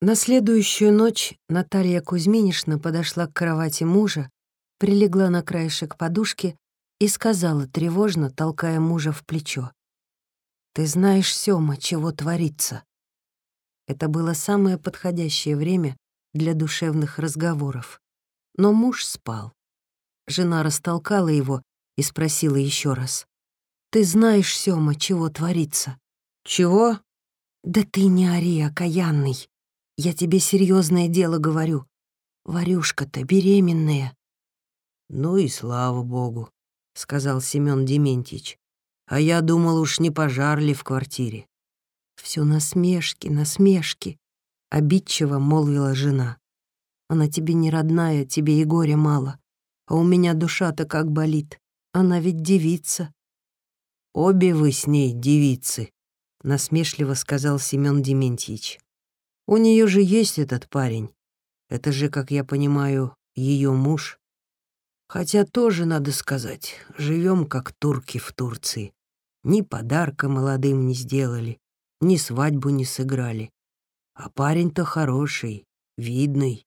На следующую ночь Наталья Кузьминишна подошла к кровати мужа, прилегла на краешек подушки и сказала тревожно, толкая мужа в плечо. «Ты знаешь, Сёма, чего творится?» Это было самое подходящее время для душевных разговоров но муж спал. Жена растолкала его и спросила еще раз. «Ты знаешь, Сёма, чего творится?» «Чего?» «Да ты не ори, окаянный. Я тебе серьезное дело говорю. Варюшка-то беременная». «Ну и слава богу», — сказал Семён Дементьевич. «А я думал, уж не пожар ли в квартире». Все насмешки, насмешки», — обидчиво молвила жена. Она тебе не родная, тебе и горя мало. А у меня душа-то как болит. Она ведь девица». «Обе вы с ней девицы», — насмешливо сказал Семён Дементьевич. «У нее же есть этот парень. Это же, как я понимаю, ее муж. Хотя тоже, надо сказать, живем как турки в Турции. Ни подарка молодым не сделали, ни свадьбу не сыграли. А парень-то хороший, видный.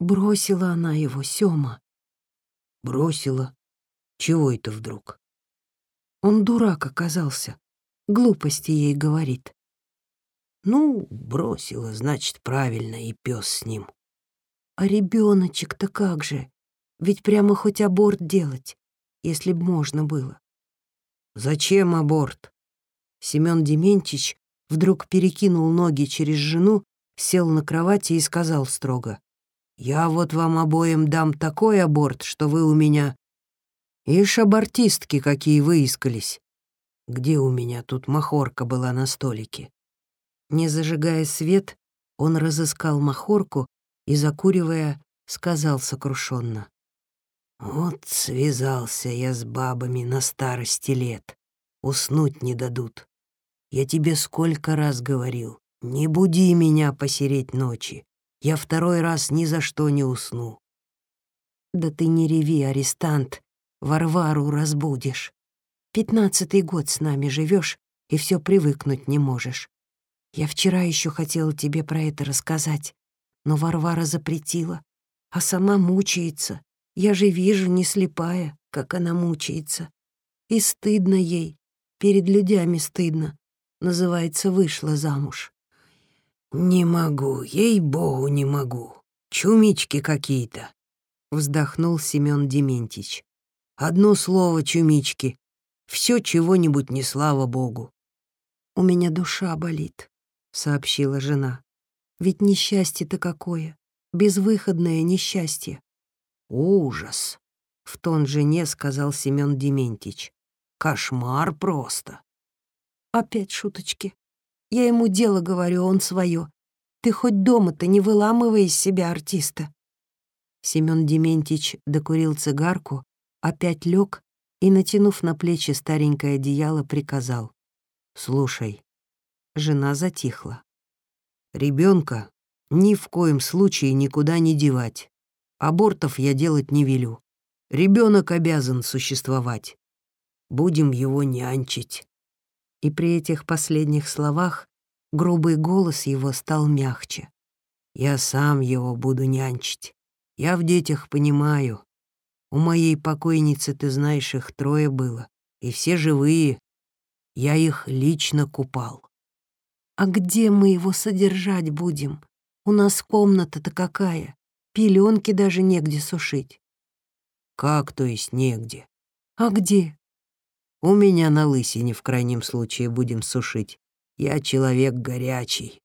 Бросила она его, Сёма. Бросила. Чего это вдруг? Он дурак оказался. Глупости ей говорит. Ну, бросила, значит, правильно, и пес с ним. А ребеночек-то как же? Ведь прямо хоть аборт делать, если б можно было. Зачем аборт? Семён Дементьевич вдруг перекинул ноги через жену, сел на кровати и сказал строго. Я вот вам обоим дам такой аборт, что вы у меня... Ишь, абортистки какие выискались. Где у меня тут махорка была на столике? Не зажигая свет, он разыскал махорку и, закуривая, сказал сокрушенно: «Вот связался я с бабами на старости лет. Уснуть не дадут. Я тебе сколько раз говорил, не буди меня посереть ночи. Я второй раз ни за что не усну. Да ты не реви, арестант, Варвару разбудишь. Пятнадцатый год с нами живешь и все привыкнуть не можешь. Я вчера еще хотела тебе про это рассказать, но Варвара запретила, а сама мучается. Я же вижу, не слепая, как она мучается. И стыдно ей, перед людьми стыдно. Называется, вышла замуж. «Не могу, ей-богу, не могу. Чумички какие-то», — вздохнул Семён Дементьевич. «Одно слово чумички. Все чего-нибудь не слава богу». «У меня душа болит», — сообщила жена. «Ведь несчастье-то какое, безвыходное несчастье». «Ужас», — в тон жене сказал Семён Дементьевич. «Кошмар просто». «Опять шуточки», я ему дело говорю, он свое. Ты хоть дома-то не выламывай из себя артиста. Семён Дементьевич докурил цигарку, опять лег и, натянув на плечи старенькое одеяло, приказал. «Слушай». Жена затихла. Ребенка ни в коем случае никуда не девать. Абортов я делать не велю. Ребенок обязан существовать. Будем его нянчить». И при этих последних словах грубый голос его стал мягче. «Я сам его буду нянчить. Я в детях понимаю. У моей покойницы, ты знаешь, их трое было, и все живые. Я их лично купал». «А где мы его содержать будем? У нас комната-то какая? Пеленки даже негде сушить». «Как, то есть негде?» «А где?» У меня на лысине в крайнем случае будем сушить. Я человек горячий».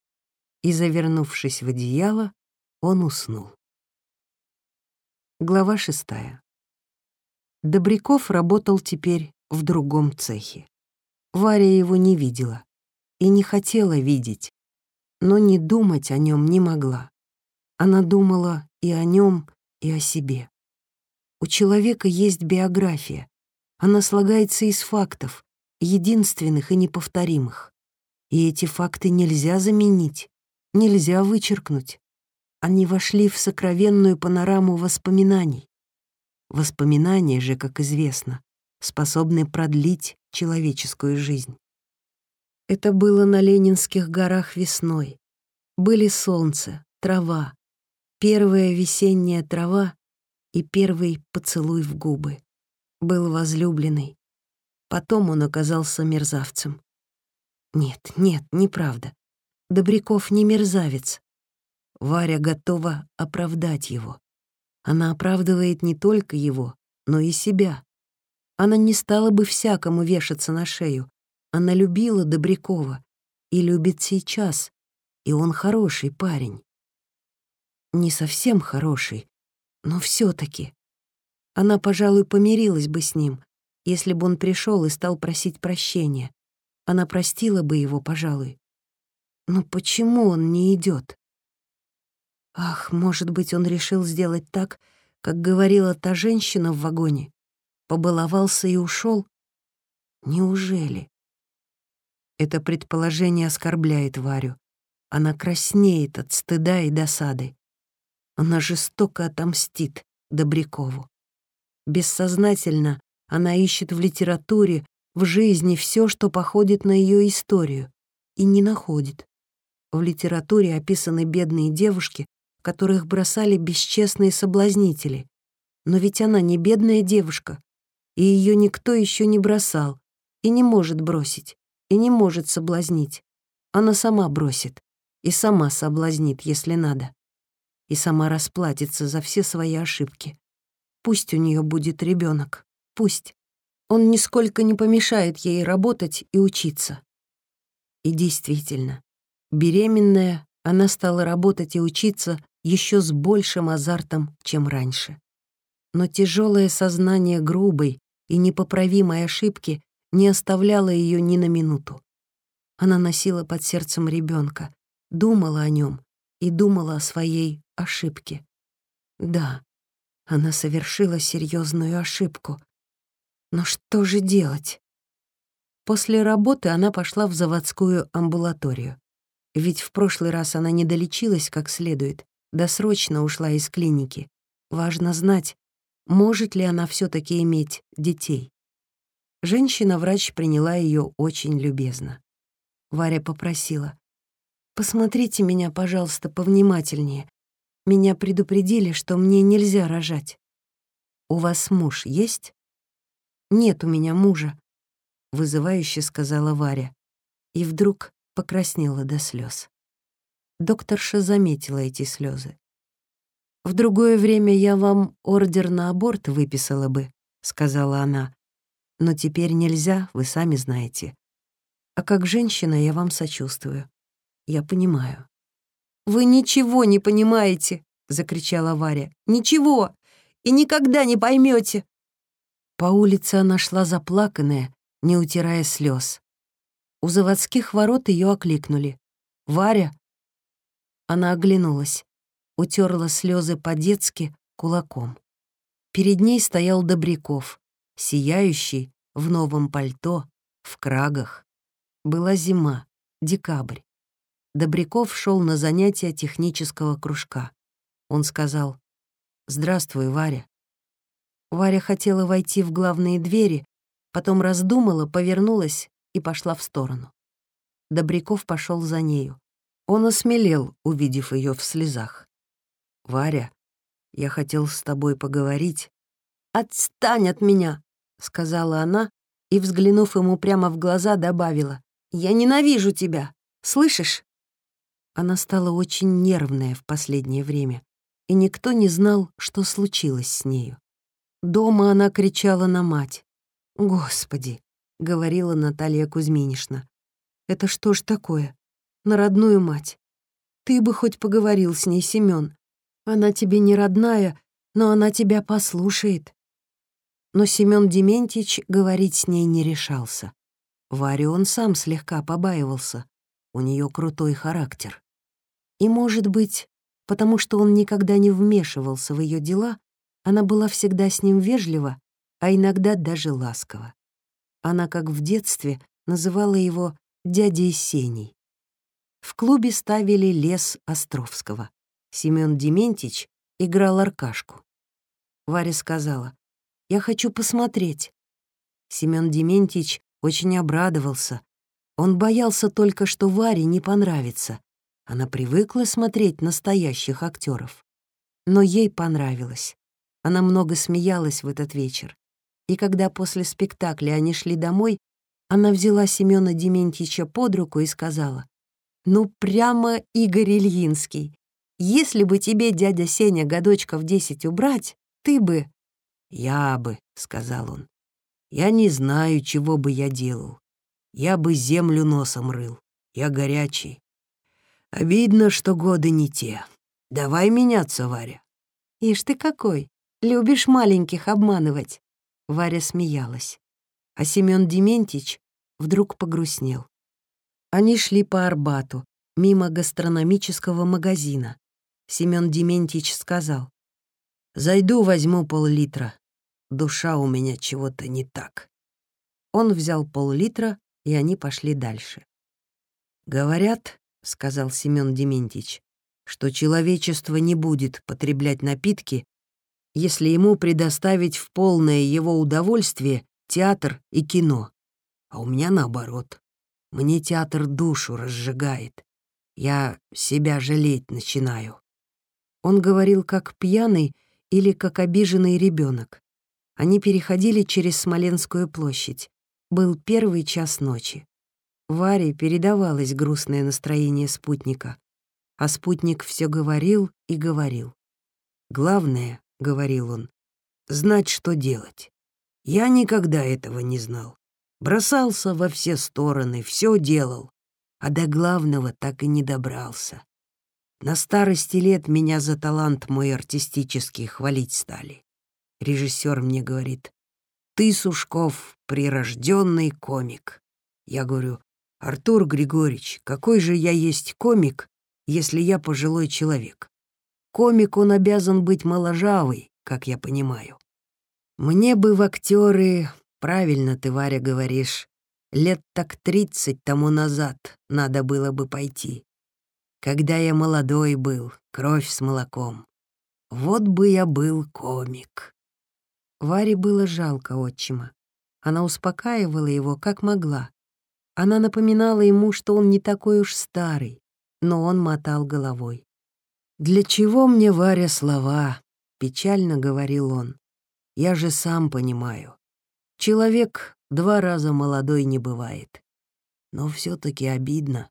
И, завернувшись в одеяло, он уснул. Глава шестая. Добряков работал теперь в другом цехе. Варя его не видела и не хотела видеть, но не думать о нем не могла. Она думала и о нем, и о себе. У человека есть биография, она слагается из фактов, единственных и неповторимых. И эти факты нельзя заменить, нельзя вычеркнуть. Они вошли в сокровенную панораму воспоминаний. Воспоминания же, как известно, способны продлить человеческую жизнь. Это было на Ленинских горах весной. Были солнце, трава, первая весенняя трава и первый поцелуй в губы был возлюбленный. Потом он оказался мерзавцем. Нет, нет, неправда. Добряков не мерзавец. Варя готова оправдать его. Она оправдывает не только его, но и себя. Она не стала бы всякому вешаться на шею. Она любила Добрякова и любит сейчас, и он хороший парень. Не совсем хороший, но все таки она, пожалуй, помирилась бы с ним, если бы он пришел и стал просить прощения. Она простила бы его, пожалуй. Но почему он не идет? Ах, может быть, он решил сделать так, как говорила та женщина в вагоне. Побаловался и ушел? Неужели? Это предположение оскорбляет Варю. Она краснеет от стыда и досады. Она жестоко отомстит Добрякову. Бессознательно она ищет в литературе, в жизни все, что походит на ее историю, и не находит. В литературе описаны бедные девушки, которых бросали бесчестные соблазнители. Но ведь она не бедная девушка, и ее никто еще не бросал, и не может бросить, и не может соблазнить. Она сама бросит, и сама соблазнит, если надо, и сама расплатится за все свои ошибки. Пусть у нее будет ребенок, пусть. Он нисколько не помешает ей работать и учиться. И действительно, беременная, она стала работать и учиться еще с большим азартом, чем раньше. Но тяжелое сознание грубой и непоправимой ошибки не оставляло ее ни на минуту. Она носила под сердцем ребенка, думала о нем и думала о своей ошибке. Да, она совершила серьезную ошибку. Но что же делать? После работы она пошла в заводскую амбулаторию. Ведь в прошлый раз она не долечилась как следует, досрочно ушла из клиники. Важно знать, может ли она все таки иметь детей. Женщина-врач приняла ее очень любезно. Варя попросила, «Посмотрите меня, пожалуйста, повнимательнее. Меня предупредили, что мне нельзя рожать. У вас муж есть? Нет у меня мужа, вызывающе сказала Варя. И вдруг покраснела до слез. Докторша заметила эти слезы. В другое время я вам ордер на аборт выписала бы, сказала она. Но теперь нельзя, вы сами знаете. А как женщина я вам сочувствую. Я понимаю. «Вы ничего не понимаете!» — закричала Варя. «Ничего! И никогда не поймете!» По улице она шла заплаканная, не утирая слез. У заводских ворот ее окликнули. «Варя!» Она оглянулась, утерла слезы по-детски кулаком. Перед ней стоял Добряков, сияющий, в новом пальто, в крагах. Была зима, декабрь. Добряков шел на занятия технического кружка. Он сказал «Здравствуй, Варя». Варя хотела войти в главные двери, потом раздумала, повернулась и пошла в сторону. Добряков пошел за нею. Он осмелел, увидев ее в слезах. «Варя, я хотел с тобой поговорить». «Отстань от меня!» — сказала она и, взглянув ему прямо в глаза, добавила. «Я ненавижу тебя! Слышишь?» Она стала очень нервная в последнее время, и никто не знал, что случилось с нею. Дома она кричала на мать. «Господи!» — говорила Наталья Кузьминишна. «Это что ж такое? На родную мать? Ты бы хоть поговорил с ней, Семён. Она тебе не родная, но она тебя послушает». Но Семён Дементьевич говорить с ней не решался. Варю он сам слегка побаивался. У нее крутой характер. И, может быть, потому что он никогда не вмешивался в ее дела, она была всегда с ним вежлива, а иногда даже ласкова. Она, как в детстве, называла его дядей Сеней. В клубе ставили лес Островского. Семён Дементьевич играл Аркашку. Варя сказала, «Я хочу посмотреть». Семён Дементьевич очень обрадовался. Он боялся только, что Варе не понравится. Она привыкла смотреть настоящих актеров. Но ей понравилось. Она много смеялась в этот вечер. И когда после спектакля они шли домой, она взяла Семёна Дементьевича под руку и сказала, «Ну, прямо Игорь Ильинский. Если бы тебе дядя Сеня годочков десять убрать, ты бы...» «Я бы», — сказал он. «Я не знаю, чего бы я делал. Я бы землю носом рыл. Я горячий. Обидно, что годы не те. Давай меняться, Варя». «Ишь ты какой! Любишь маленьких обманывать!» Варя смеялась. А Семён Дементьич вдруг погрустнел. Они шли по Арбату, мимо гастрономического магазина. Семён Дементьич сказал. «Зайду, возьму пол-литра. Душа у меня чего-то не так». Он взял пол-литра, и они пошли дальше. «Говорят, — сказал Семён Дементьич, «что человечество не будет потреблять напитки, если ему предоставить в полное его удовольствие театр и кино. А у меня наоборот. Мне театр душу разжигает. Я себя жалеть начинаю. Он говорил как пьяный или как обиженный ребенок. Они переходили через Смоленскую площадь. Был первый час ночи. Варе передавалось грустное настроение спутника, а спутник все говорил и говорил. «Главное, — говорил он, — знать, что делать. Я никогда этого не знал. Бросался во все стороны, все делал, а до главного так и не добрался. На старости лет меня за талант мой артистический хвалить стали. Режиссер мне говорит, «Ты, Сушков, прирожденный комик». Я говорю, «Артур Григорьевич, какой же я есть комик, если я пожилой человек? Комик он обязан быть моложавый, как я понимаю. Мне бы в актеры, правильно ты, Варя, говоришь, лет так тридцать тому назад надо было бы пойти. Когда я молодой был, кровь с молоком. Вот бы я был комик. Варе было жалко отчима. Она успокаивала его, как могла. Она напоминала ему, что он не такой уж старый, но он мотал головой. «Для чего мне, Варя, слова?» — печально говорил он. «Я же сам понимаю. Человек два раза молодой не бывает. Но все таки обидно.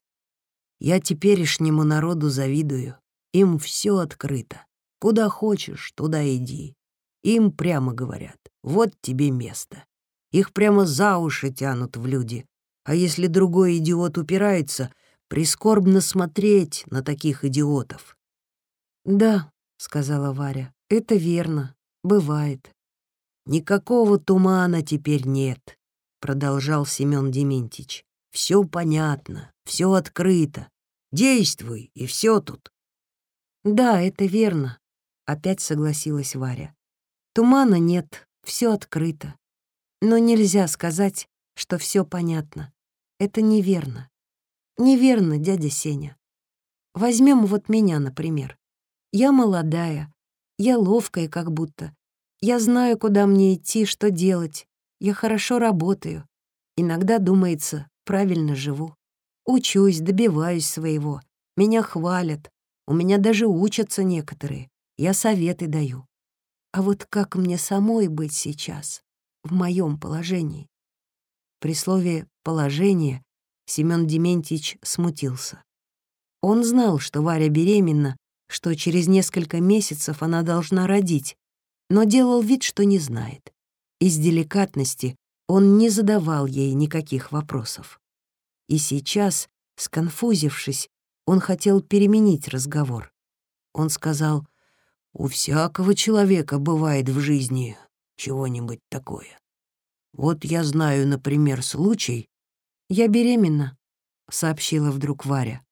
Я теперешнему народу завидую. Им все открыто. Куда хочешь, туда иди. Им прямо говорят, вот тебе место. Их прямо за уши тянут в люди, а если другой идиот упирается, прискорбно смотреть на таких идиотов. «Да», — сказала Варя, — «это верно, бывает». «Никакого тумана теперь нет», — продолжал Семён Дементьевич. «Все понятно, все открыто. Действуй, и все тут». «Да, это верно», — опять согласилась Варя. «Тумана нет, все открыто. Но нельзя сказать, что все понятно. Это неверно. Неверно, дядя Сеня. Возьмем вот меня, например. Я молодая, я ловкая как будто. Я знаю, куда мне идти, что делать. Я хорошо работаю. Иногда, думается, правильно живу. Учусь, добиваюсь своего. Меня хвалят. У меня даже учатся некоторые. Я советы даю. А вот как мне самой быть сейчас, в моем положении? При слове «положение» Семён Дементьевич смутился. Он знал, что Варя беременна, что через несколько месяцев она должна родить, но делал вид, что не знает. Из деликатности он не задавал ей никаких вопросов. И сейчас, сконфузившись, он хотел переменить разговор. Он сказал, «У всякого человека бывает в жизни чего-нибудь такое. Вот я знаю, например, случай...» «Я беременна», — сообщила вдруг Варя.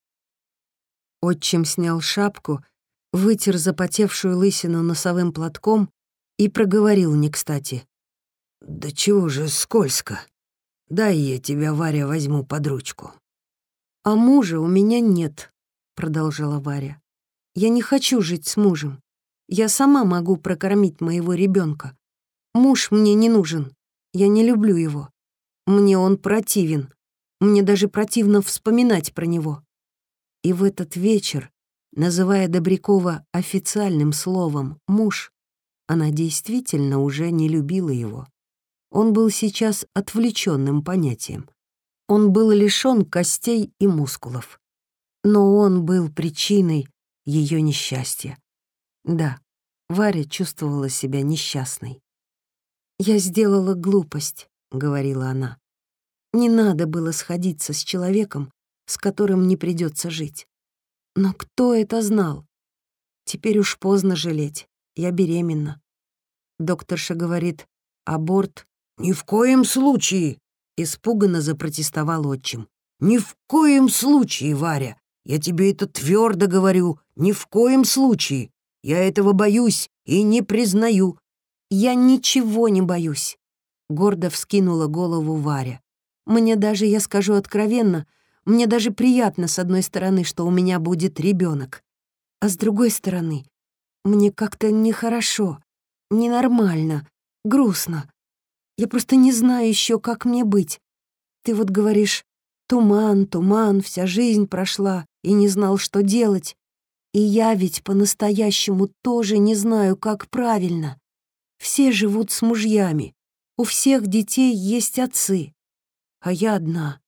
Отчим снял шапку, вытер запотевшую лысину носовым платком и проговорил не кстати. «Да чего же скользко? Дай я тебя, Варя, возьму под ручку». «А мужа у меня нет», — продолжала Варя. «Я не хочу жить с мужем. Я сама могу прокормить моего ребенка. Муж мне не нужен. Я не люблю его. Мне он противен. Мне даже противно вспоминать про него». И в этот вечер, называя Добрякова официальным словом «муж», она действительно уже не любила его. Он был сейчас отвлеченным понятием. Он был лишён костей и мускулов. Но он был причиной ее несчастья. Да, Варя чувствовала себя несчастной. «Я сделала глупость», — говорила она. «Не надо было сходиться с человеком, с которым не придется жить. Но кто это знал? Теперь уж поздно жалеть. Я беременна. Докторша говорит, аборт «Ни в коем случае!» — испуганно запротестовал отчим. «Ни в коем случае, Варя! Я тебе это твердо говорю, ни в коем случае! Я этого боюсь и не признаю!» «Я ничего не боюсь!» — гордо вскинула голову Варя. «Мне даже, я скажу откровенно, мне даже приятно, с одной стороны, что у меня будет ребенок, а с другой стороны, мне как-то нехорошо, ненормально, грустно. Я просто не знаю еще, как мне быть. Ты вот говоришь, туман, туман, вся жизнь прошла, и не знал, что делать. И я ведь по-настоящему тоже не знаю, как правильно. Все живут с мужьями, у всех детей есть отцы, а я одна.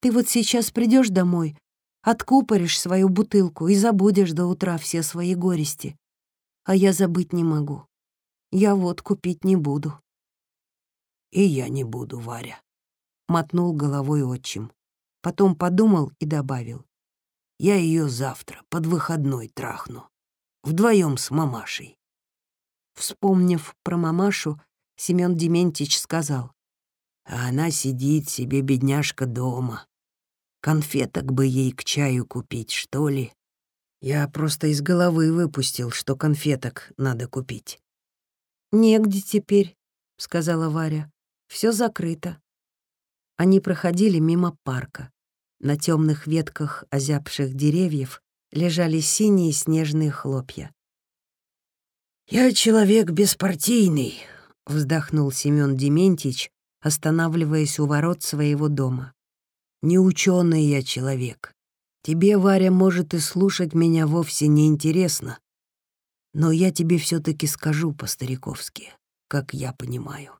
Ты вот сейчас придешь домой, откупоришь свою бутылку и забудешь до утра все свои горести. А я забыть не могу. Я вот купить не буду. «И я не буду, Варя», — мотнул головой отчим. Потом подумал и добавил. «Я ее завтра под выходной трахну. Вдвоем с мамашей». Вспомнив про мамашу, Семен Дементьевич сказал. «А она сидит себе, бедняжка, дома. Конфеток бы ей к чаю купить, что ли?» Я просто из головы выпустил, что конфеток надо купить. «Негде теперь», — сказала Варя. Все закрыто. Они проходили мимо парка. На темных ветках озябших деревьев лежали синие снежные хлопья. «Я человек беспартийный», — вздохнул Семён Дементьевич, останавливаясь у ворот своего дома. «Не ученый я человек. Тебе, Варя, может и слушать меня вовсе не интересно, но я тебе все таки скажу по-стариковски, как я понимаю.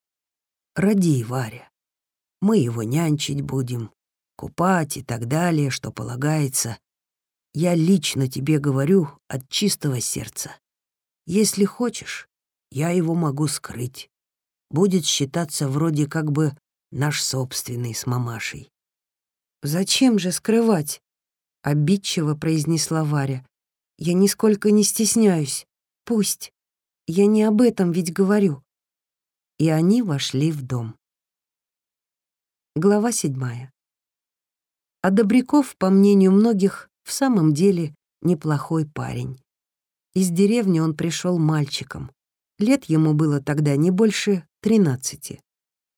Роди, Варя. Мы его нянчить будем, купать и так далее, что полагается. Я лично тебе говорю от чистого сердца. Если хочешь, я его могу скрыть. Будет считаться вроде как бы наш собственный с мамашей. «Зачем же скрывать?» — обидчиво произнесла Варя. «Я нисколько не стесняюсь. Пусть. Я не об этом ведь говорю и они вошли в дом. Глава седьмая. А Добряков, по мнению многих, в самом деле неплохой парень. Из деревни он пришел мальчиком. Лет ему было тогда не больше тринадцати.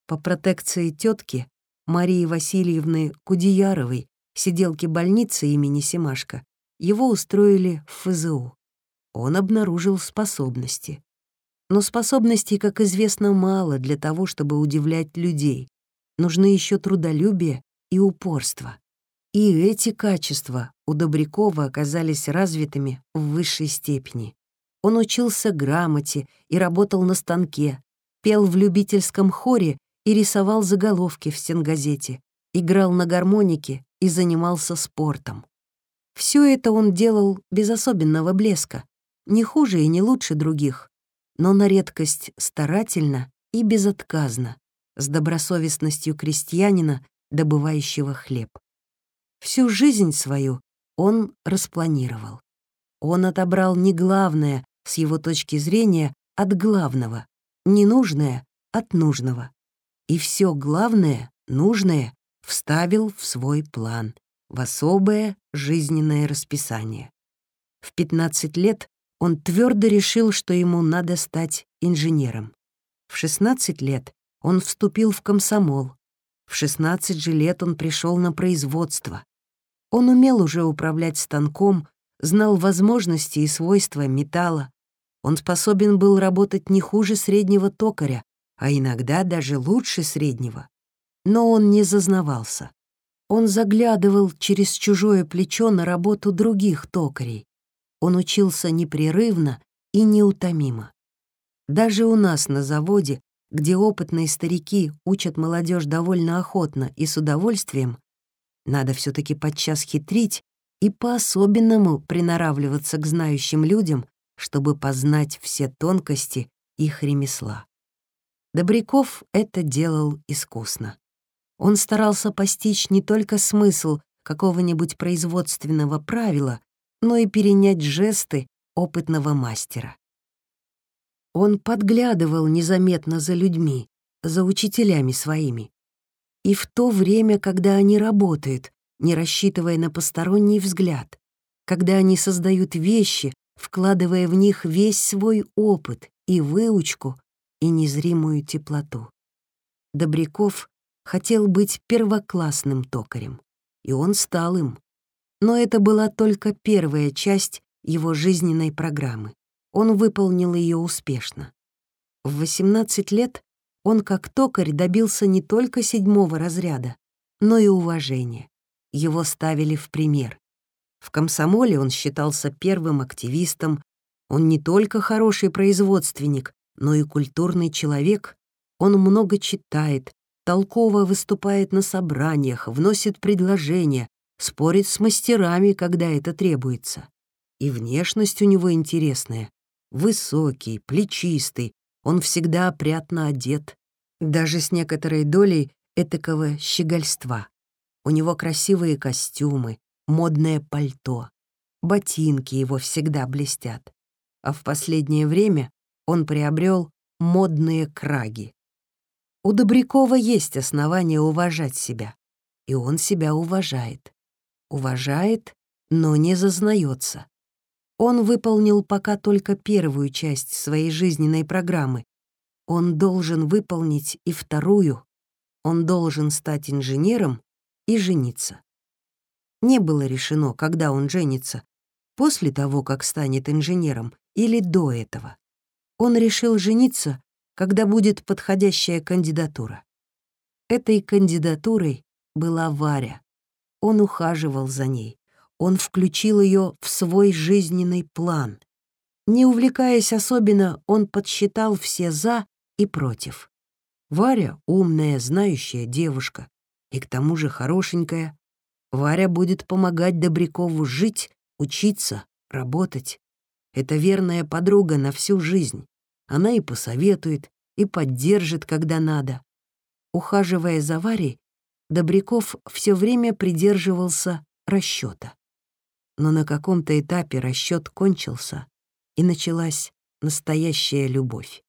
По протекции тетки Марии Васильевны Кудеяровой, сиделки больницы имени Семашко, его устроили в ФЗУ. Он обнаружил способности. Но способностей, как известно, мало для того, чтобы удивлять людей. Нужны еще трудолюбие и упорство. И эти качества у Добрякова оказались развитыми в высшей степени. Он учился грамоте и работал на станке, пел в любительском хоре и рисовал заголовки в стенгазете, играл на гармонике и занимался спортом. Все это он делал без особенного блеска, не хуже и не лучше других, но на редкость старательно и безотказно, с добросовестностью крестьянина, добывающего хлеб. Всю жизнь свою он распланировал. Он отобрал не главное, с его точки зрения, от главного, ненужное от нужного. И все главное, нужное, вставил в свой план, в особое жизненное расписание. В 15 лет он твердо решил, что ему надо стать инженером. В 16 лет он вступил в комсомол. В 16 же лет он пришел на производство. Он умел уже управлять станком, знал возможности и свойства металла. Он способен был работать не хуже среднего токаря, а иногда даже лучше среднего. Но он не зазнавался. Он заглядывал через чужое плечо на работу других токарей. Он учился непрерывно и неутомимо. Даже у нас на заводе, где опытные старики учат молодежь довольно охотно и с удовольствием, надо все таки подчас хитрить и по-особенному приноравливаться к знающим людям, чтобы познать все тонкости их ремесла. Добряков это делал искусно. Он старался постичь не только смысл какого-нибудь производственного правила, но и перенять жесты опытного мастера. Он подглядывал незаметно за людьми, за учителями своими, и в то время, когда они работают, не рассчитывая на посторонний взгляд, когда они создают вещи, вкладывая в них весь свой опыт и выучку, и незримую теплоту. Добряков хотел быть первоклассным токарем, и он стал им. Но это была только первая часть его жизненной программы. Он выполнил ее успешно. В 18 лет он как токарь добился не только седьмого разряда, но и уважения. Его ставили в пример. В комсомоле он считался первым активистом. Он не только хороший производственник, но и культурный человек. Он много читает, толково выступает на собраниях, вносит предложения, спорит с мастерами, когда это требуется. И внешность у него интересная. Высокий, плечистый, он всегда опрятно одет, даже с некоторой долей этакого щегольства. У него красивые костюмы, модное пальто, ботинки его всегда блестят. А в последнее время он приобрел модные краги. У Добрякова есть основания уважать себя, и он себя уважает. Уважает, но не зазнается. Он выполнил пока только первую часть своей жизненной программы. Он должен выполнить и вторую. Он должен стать инженером и жениться. Не было решено, когда он женится, после того, как станет инженером, или до этого. Он решил жениться, когда будет подходящая кандидатура. Этой кандидатурой была Варя. Он ухаживал за ней он включил ее в свой жизненный план. Не увлекаясь особенно, он подсчитал все «за» и «против». Варя — умная, знающая девушка, и к тому же хорошенькая. Варя будет помогать Добрякову жить, учиться, работать. Это верная подруга на всю жизнь. Она и посоветует, и поддержит, когда надо. Ухаживая за Варей, Добряков все время придерживался расчета но на каком-то этапе расчет кончился, и началась настоящая любовь.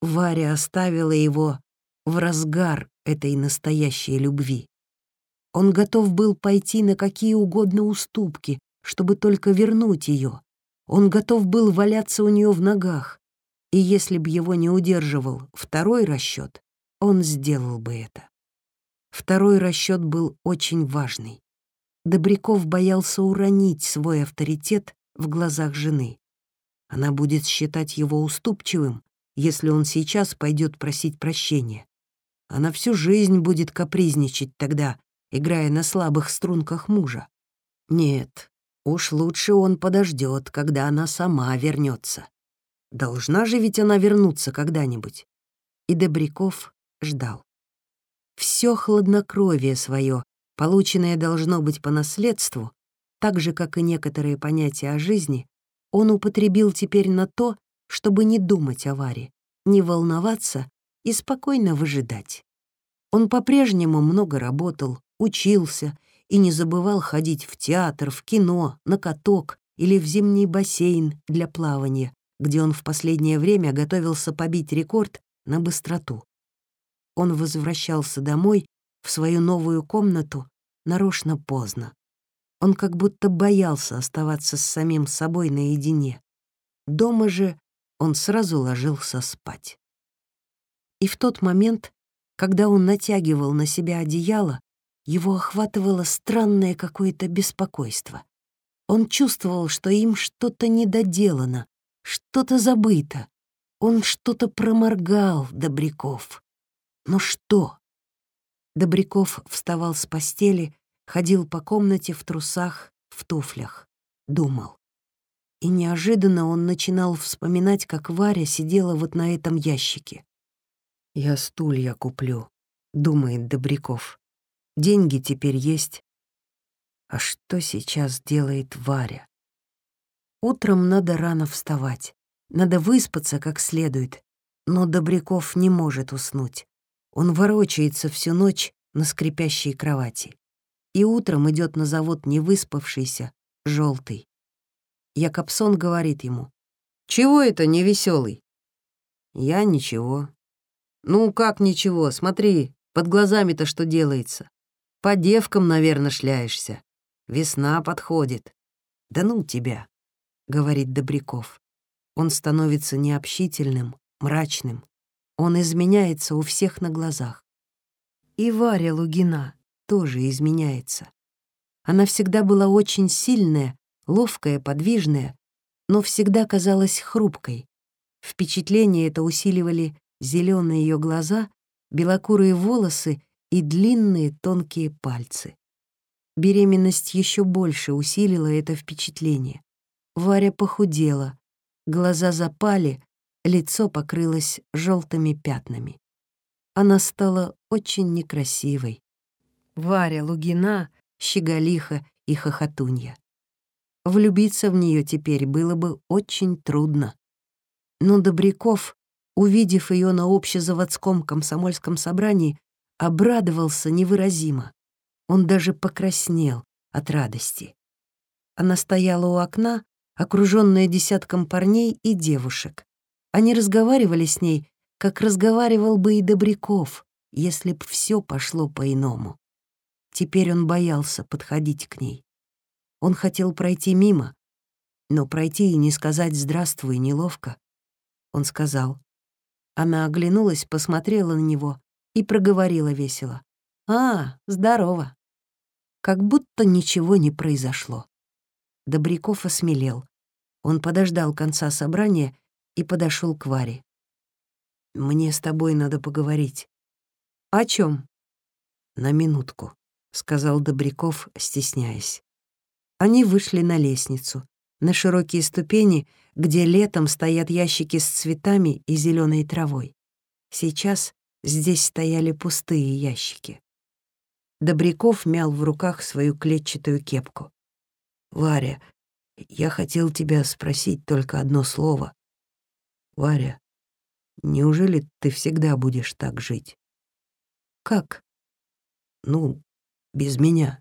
Варя оставила его в разгар этой настоящей любви. Он готов был пойти на какие угодно уступки, чтобы только вернуть ее. Он готов был валяться у нее в ногах. И если б его не удерживал второй расчет, он сделал бы это. Второй расчет был очень важный. Добряков боялся уронить свой авторитет в глазах жены. Она будет считать его уступчивым, если он сейчас пойдет просить прощения. Она всю жизнь будет капризничать тогда, играя на слабых струнках мужа. Нет, уж лучше он подождет, когда она сама вернется. Должна же ведь она вернуться когда-нибудь. И Добряков ждал. Все хладнокровие свое, полученное должно быть по наследству, так же, как и некоторые понятия о жизни, он употребил теперь на то, чтобы не думать о Варе, не волноваться и спокойно выжидать. Он по-прежнему много работал, учился и не забывал ходить в театр, в кино, на каток или в зимний бассейн для плавания, где он в последнее время готовился побить рекорд на быстроту. Он возвращался домой, в свою новую комнату, нарочно поздно. Он как будто боялся оставаться с самим собой наедине. Дома же он сразу ложился спать. И в тот момент, когда он натягивал на себя одеяло, его охватывало странное какое-то беспокойство. Он чувствовал, что им что-то недоделано, что-то забыто. Он что-то проморгал, Добряков. Но что? Добряков вставал с постели, ходил по комнате в трусах, в туфлях, думал. И неожиданно он начинал вспоминать, как Варя сидела вот на этом ящике. «Я стулья куплю», — думает Добряков. «Деньги теперь есть». А что сейчас делает Варя? Утром надо рано вставать, надо выспаться как следует, но Добряков не может уснуть. Он ворочается всю ночь на скрипящей кровати. И утром идет на завод невыспавшийся, желтый. Якобсон говорит ему, «Чего это невеселый? «Я ничего». «Ну, как ничего? Смотри, под глазами-то что делается? По девкам, наверное, шляешься. Весна подходит». «Да ну тебя», — говорит Добряков. Он становится необщительным, мрачным. Он изменяется у всех на глазах. И Варя Лугина тоже изменяется. Она всегда была очень сильная, ловкая, подвижная, но всегда казалась хрупкой. Впечатление это усиливали зеленые ее глаза, белокурые волосы и длинные тонкие пальцы. Беременность еще больше усилила это впечатление. Варя похудела, глаза запали, лицо покрылось желтыми пятнами. Она стала очень некрасивой. Варя Лугина, щеголиха и хохотунья. Влюбиться в нее теперь было бы очень трудно. Но Добряков, увидев ее на общезаводском комсомольском собрании, обрадовался невыразимо. Он даже покраснел от радости. Она стояла у окна, окруженная десятком парней и девушек. Они разговаривали с ней, как разговаривал бы и Добряков, если б все пошло по-иному. Теперь он боялся подходить к ней. Он хотел пройти мимо, но пройти и не сказать «здравствуй» неловко. Он сказал. Она оглянулась, посмотрела на него и проговорила весело. «А, здорово!» Как будто ничего не произошло. Добряков осмелел. Он подождал конца собрания и подошел к Варе. «Мне с тобой надо поговорить». «О чем? «На минутку», — сказал Добряков, стесняясь. Они вышли на лестницу, на широкие ступени, где летом стоят ящики с цветами и зеленой травой. Сейчас здесь стояли пустые ящики. Добряков мял в руках свою клетчатую кепку. «Варя, я хотел тебя спросить только одно слово. Варя, неужели ты всегда будешь так жить?» «Как?» «Ну, без меня».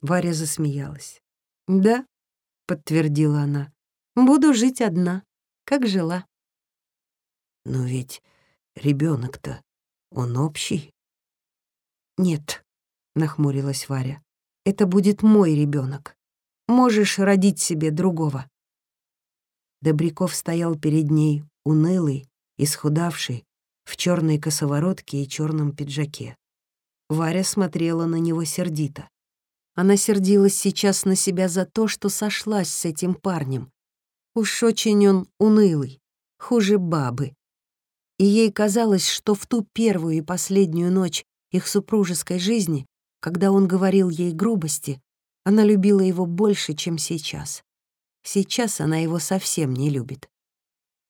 Варя засмеялась. «Да», — подтвердила она, — «буду жить одна, как жила». «Но ведь ребенок то он общий». «Нет», — нахмурилась Варя, — «это будет мой ребенок. Можешь родить себе другого». Добряков стоял перед ней, унылый, исхудавший, в черной косоворотке и черном пиджаке. Варя смотрела на него сердито. Она сердилась сейчас на себя за то, что сошлась с этим парнем. Уж очень он унылый, хуже бабы. И ей казалось, что в ту первую и последнюю ночь их супружеской жизни, когда он говорил ей грубости, она любила его больше, чем сейчас. Сейчас она его совсем не любит.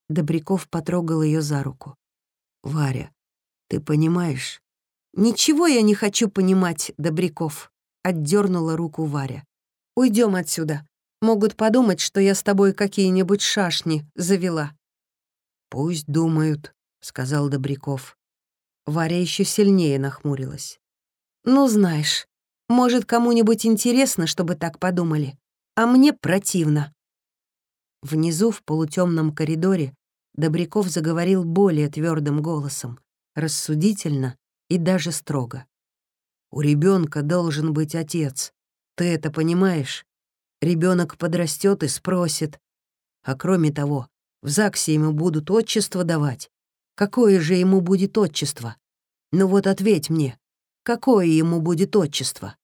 Добряков потрогал ее за руку. «Варя, ты понимаешь?» «Ничего я не хочу понимать, Добряков», — отдернула руку Варя. Уйдем отсюда. Могут подумать, что я с тобой какие-нибудь шашни завела». «Пусть думают», — сказал Добряков. Варя еще сильнее нахмурилась. «Ну, знаешь, может, кому-нибудь интересно, чтобы так подумали, а мне противно». Внизу, в полутемном коридоре, Добряков заговорил более твердым голосом, рассудительно и даже строго. «У ребенка должен быть отец. Ты это понимаешь? Ребенок подрастет и спросит. А кроме того, в ЗАГСе ему будут отчество давать. Какое же ему будет отчество? Ну вот ответь мне, какое ему будет отчество?»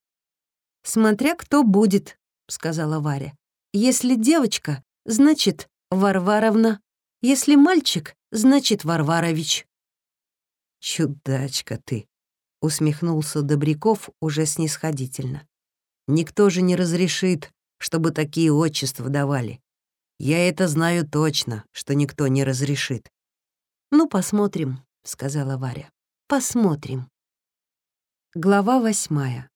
«Смотря кто будет», — сказала Варя. «Если девочка, значит, Варваровна. Если мальчик, значит, Варварович». «Чудачка ты», — усмехнулся Добряков уже снисходительно. «Никто же не разрешит, чтобы такие отчества давали. Я это знаю точно, что никто не разрешит». «Ну, посмотрим», — сказала Варя. «Посмотрим». Глава восьмая.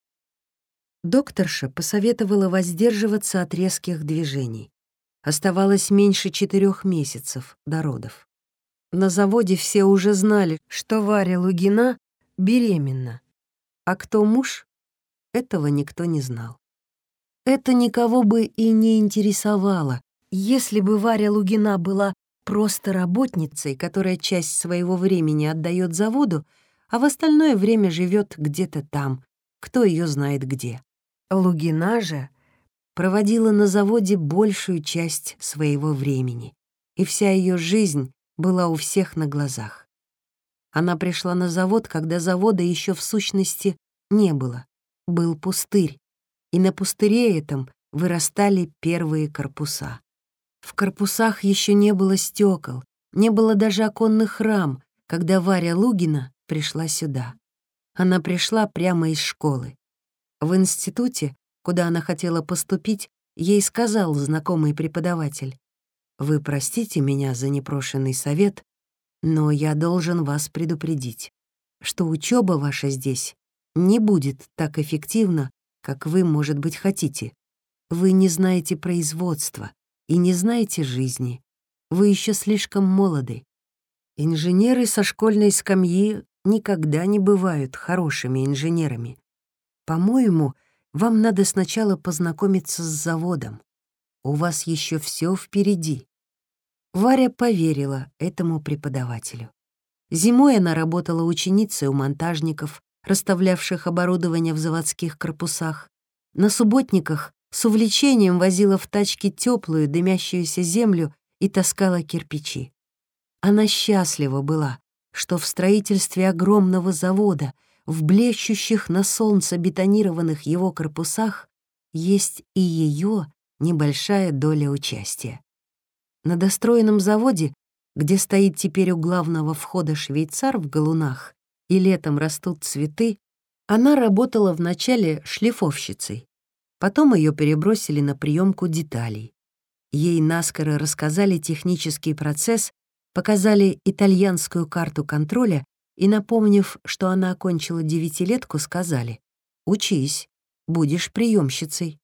Докторша посоветовала воздерживаться от резких движений. Оставалось меньше четырех месяцев до родов. На заводе все уже знали, что Варя Лугина беременна. А кто муж, этого никто не знал. Это никого бы и не интересовало, если бы Варя Лугина была просто работницей, которая часть своего времени отдает заводу, а в остальное время живет где-то там, кто ее знает где. Лугина же проводила на заводе большую часть своего времени, и вся ее жизнь была у всех на глазах. Она пришла на завод, когда завода еще в сущности не было. Был пустырь, и на пустыре этом вырастали первые корпуса. В корпусах еще не было стекол, не было даже оконных рам, когда Варя Лугина пришла сюда. Она пришла прямо из школы. В институте куда она хотела поступить, ей сказал знакомый преподаватель. «Вы простите меня за непрошенный совет, но я должен вас предупредить, что учеба ваша здесь не будет так эффективна, как вы, может быть, хотите. Вы не знаете производства и не знаете жизни. Вы еще слишком молоды. Инженеры со школьной скамьи никогда не бывают хорошими инженерами. По-моему, вам надо сначала познакомиться с заводом. У вас еще все впереди». Варя поверила этому преподавателю. Зимой она работала ученицей у монтажников, расставлявших оборудование в заводских корпусах. На субботниках с увлечением возила в тачке теплую дымящуюся землю и таскала кирпичи. Она счастлива была, что в строительстве огромного завода в блещущих на солнце бетонированных его корпусах есть и ее небольшая доля участия. На достроенном заводе, где стоит теперь у главного входа швейцар в галунах и летом растут цветы, она работала вначале шлифовщицей. Потом ее перебросили на приемку деталей. Ей наскоро рассказали технический процесс, показали итальянскую карту контроля и, напомнив, что она окончила девятилетку, сказали «Учись, будешь приемщицей».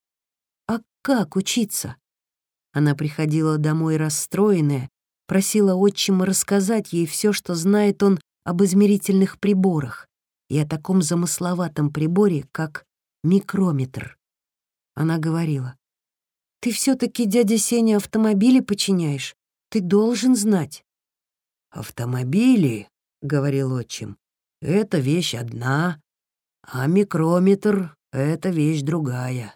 А как учиться? Она приходила домой расстроенная, просила отчима рассказать ей все, что знает он об измерительных приборах и о таком замысловатом приборе, как микрометр. Она говорила, «Ты все таки дядя Сеня, автомобили починяешь. Ты должен знать». «Автомобили?» — говорил отчим, — «это вещь одна, а микрометр — это вещь другая.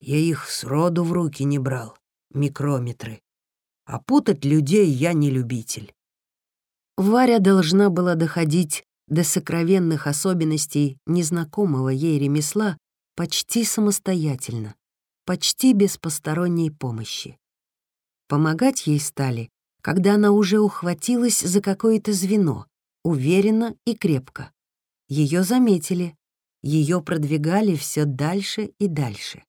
Я их сроду в руки не брал, микрометры. А путать людей я не любитель». Варя должна была доходить до сокровенных особенностей незнакомого ей ремесла почти самостоятельно, почти без посторонней помощи. Помогать ей стали, когда она уже ухватилась за какое-то звено, уверенно и крепко. Ее заметили, ее продвигали все дальше и дальше.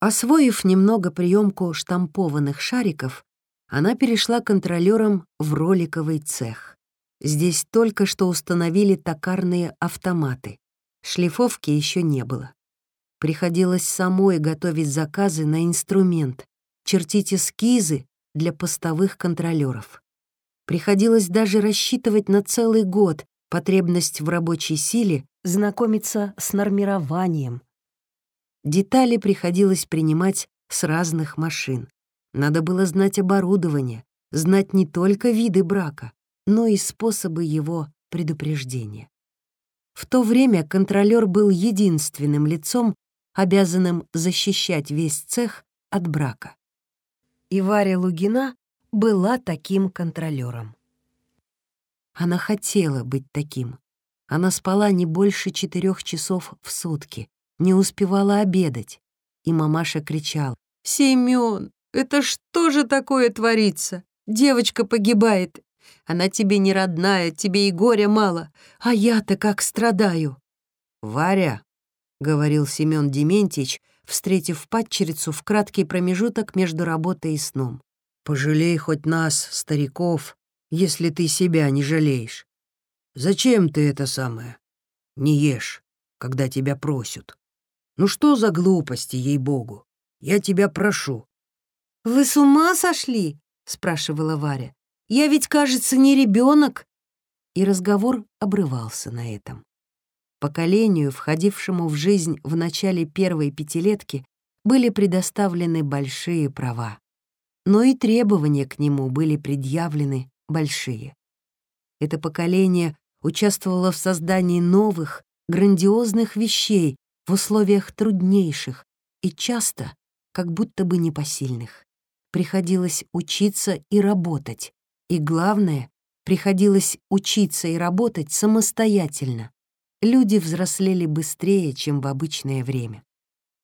Освоив немного приемку штампованных шариков, она перешла контролером в роликовый цех. Здесь только что установили токарные автоматы. Шлифовки еще не было. Приходилось самой готовить заказы на инструмент, чертить эскизы для постовых контролеров. Приходилось даже рассчитывать на целый год потребность в рабочей силе, знакомиться с нормированием. Детали приходилось принимать с разных машин. Надо было знать оборудование, знать не только виды брака, но и способы его предупреждения. В то время контролер был единственным лицом, обязанным защищать весь цех от брака. И Варя Лугина была таким контролером. Она хотела быть таким. Она спала не больше четырех часов в сутки, не успевала обедать. И мамаша кричала, «Семён, это что же такое творится? Девочка погибает. Она тебе не родная, тебе и горя мало, а я-то как страдаю». «Варя», — говорил Семён Дементьевич, встретив падчерицу в краткий промежуток между работой и сном. «Пожалей хоть нас, стариков, если ты себя не жалеешь. Зачем ты это самое? Не ешь, когда тебя просят. Ну что за глупости, ей-богу? Я тебя прошу». «Вы с ума сошли?» — спрашивала Варя. «Я ведь, кажется, не ребенок. И разговор обрывался на этом. Поколению, входившему в жизнь в начале первой пятилетки, были предоставлены большие права. Но и требования к нему были предъявлены большие. Это поколение участвовало в создании новых, грандиозных вещей в условиях труднейших и часто как будто бы непосильных. Приходилось учиться и работать, и главное, приходилось учиться и работать самостоятельно. Люди взрослели быстрее, чем в обычное время.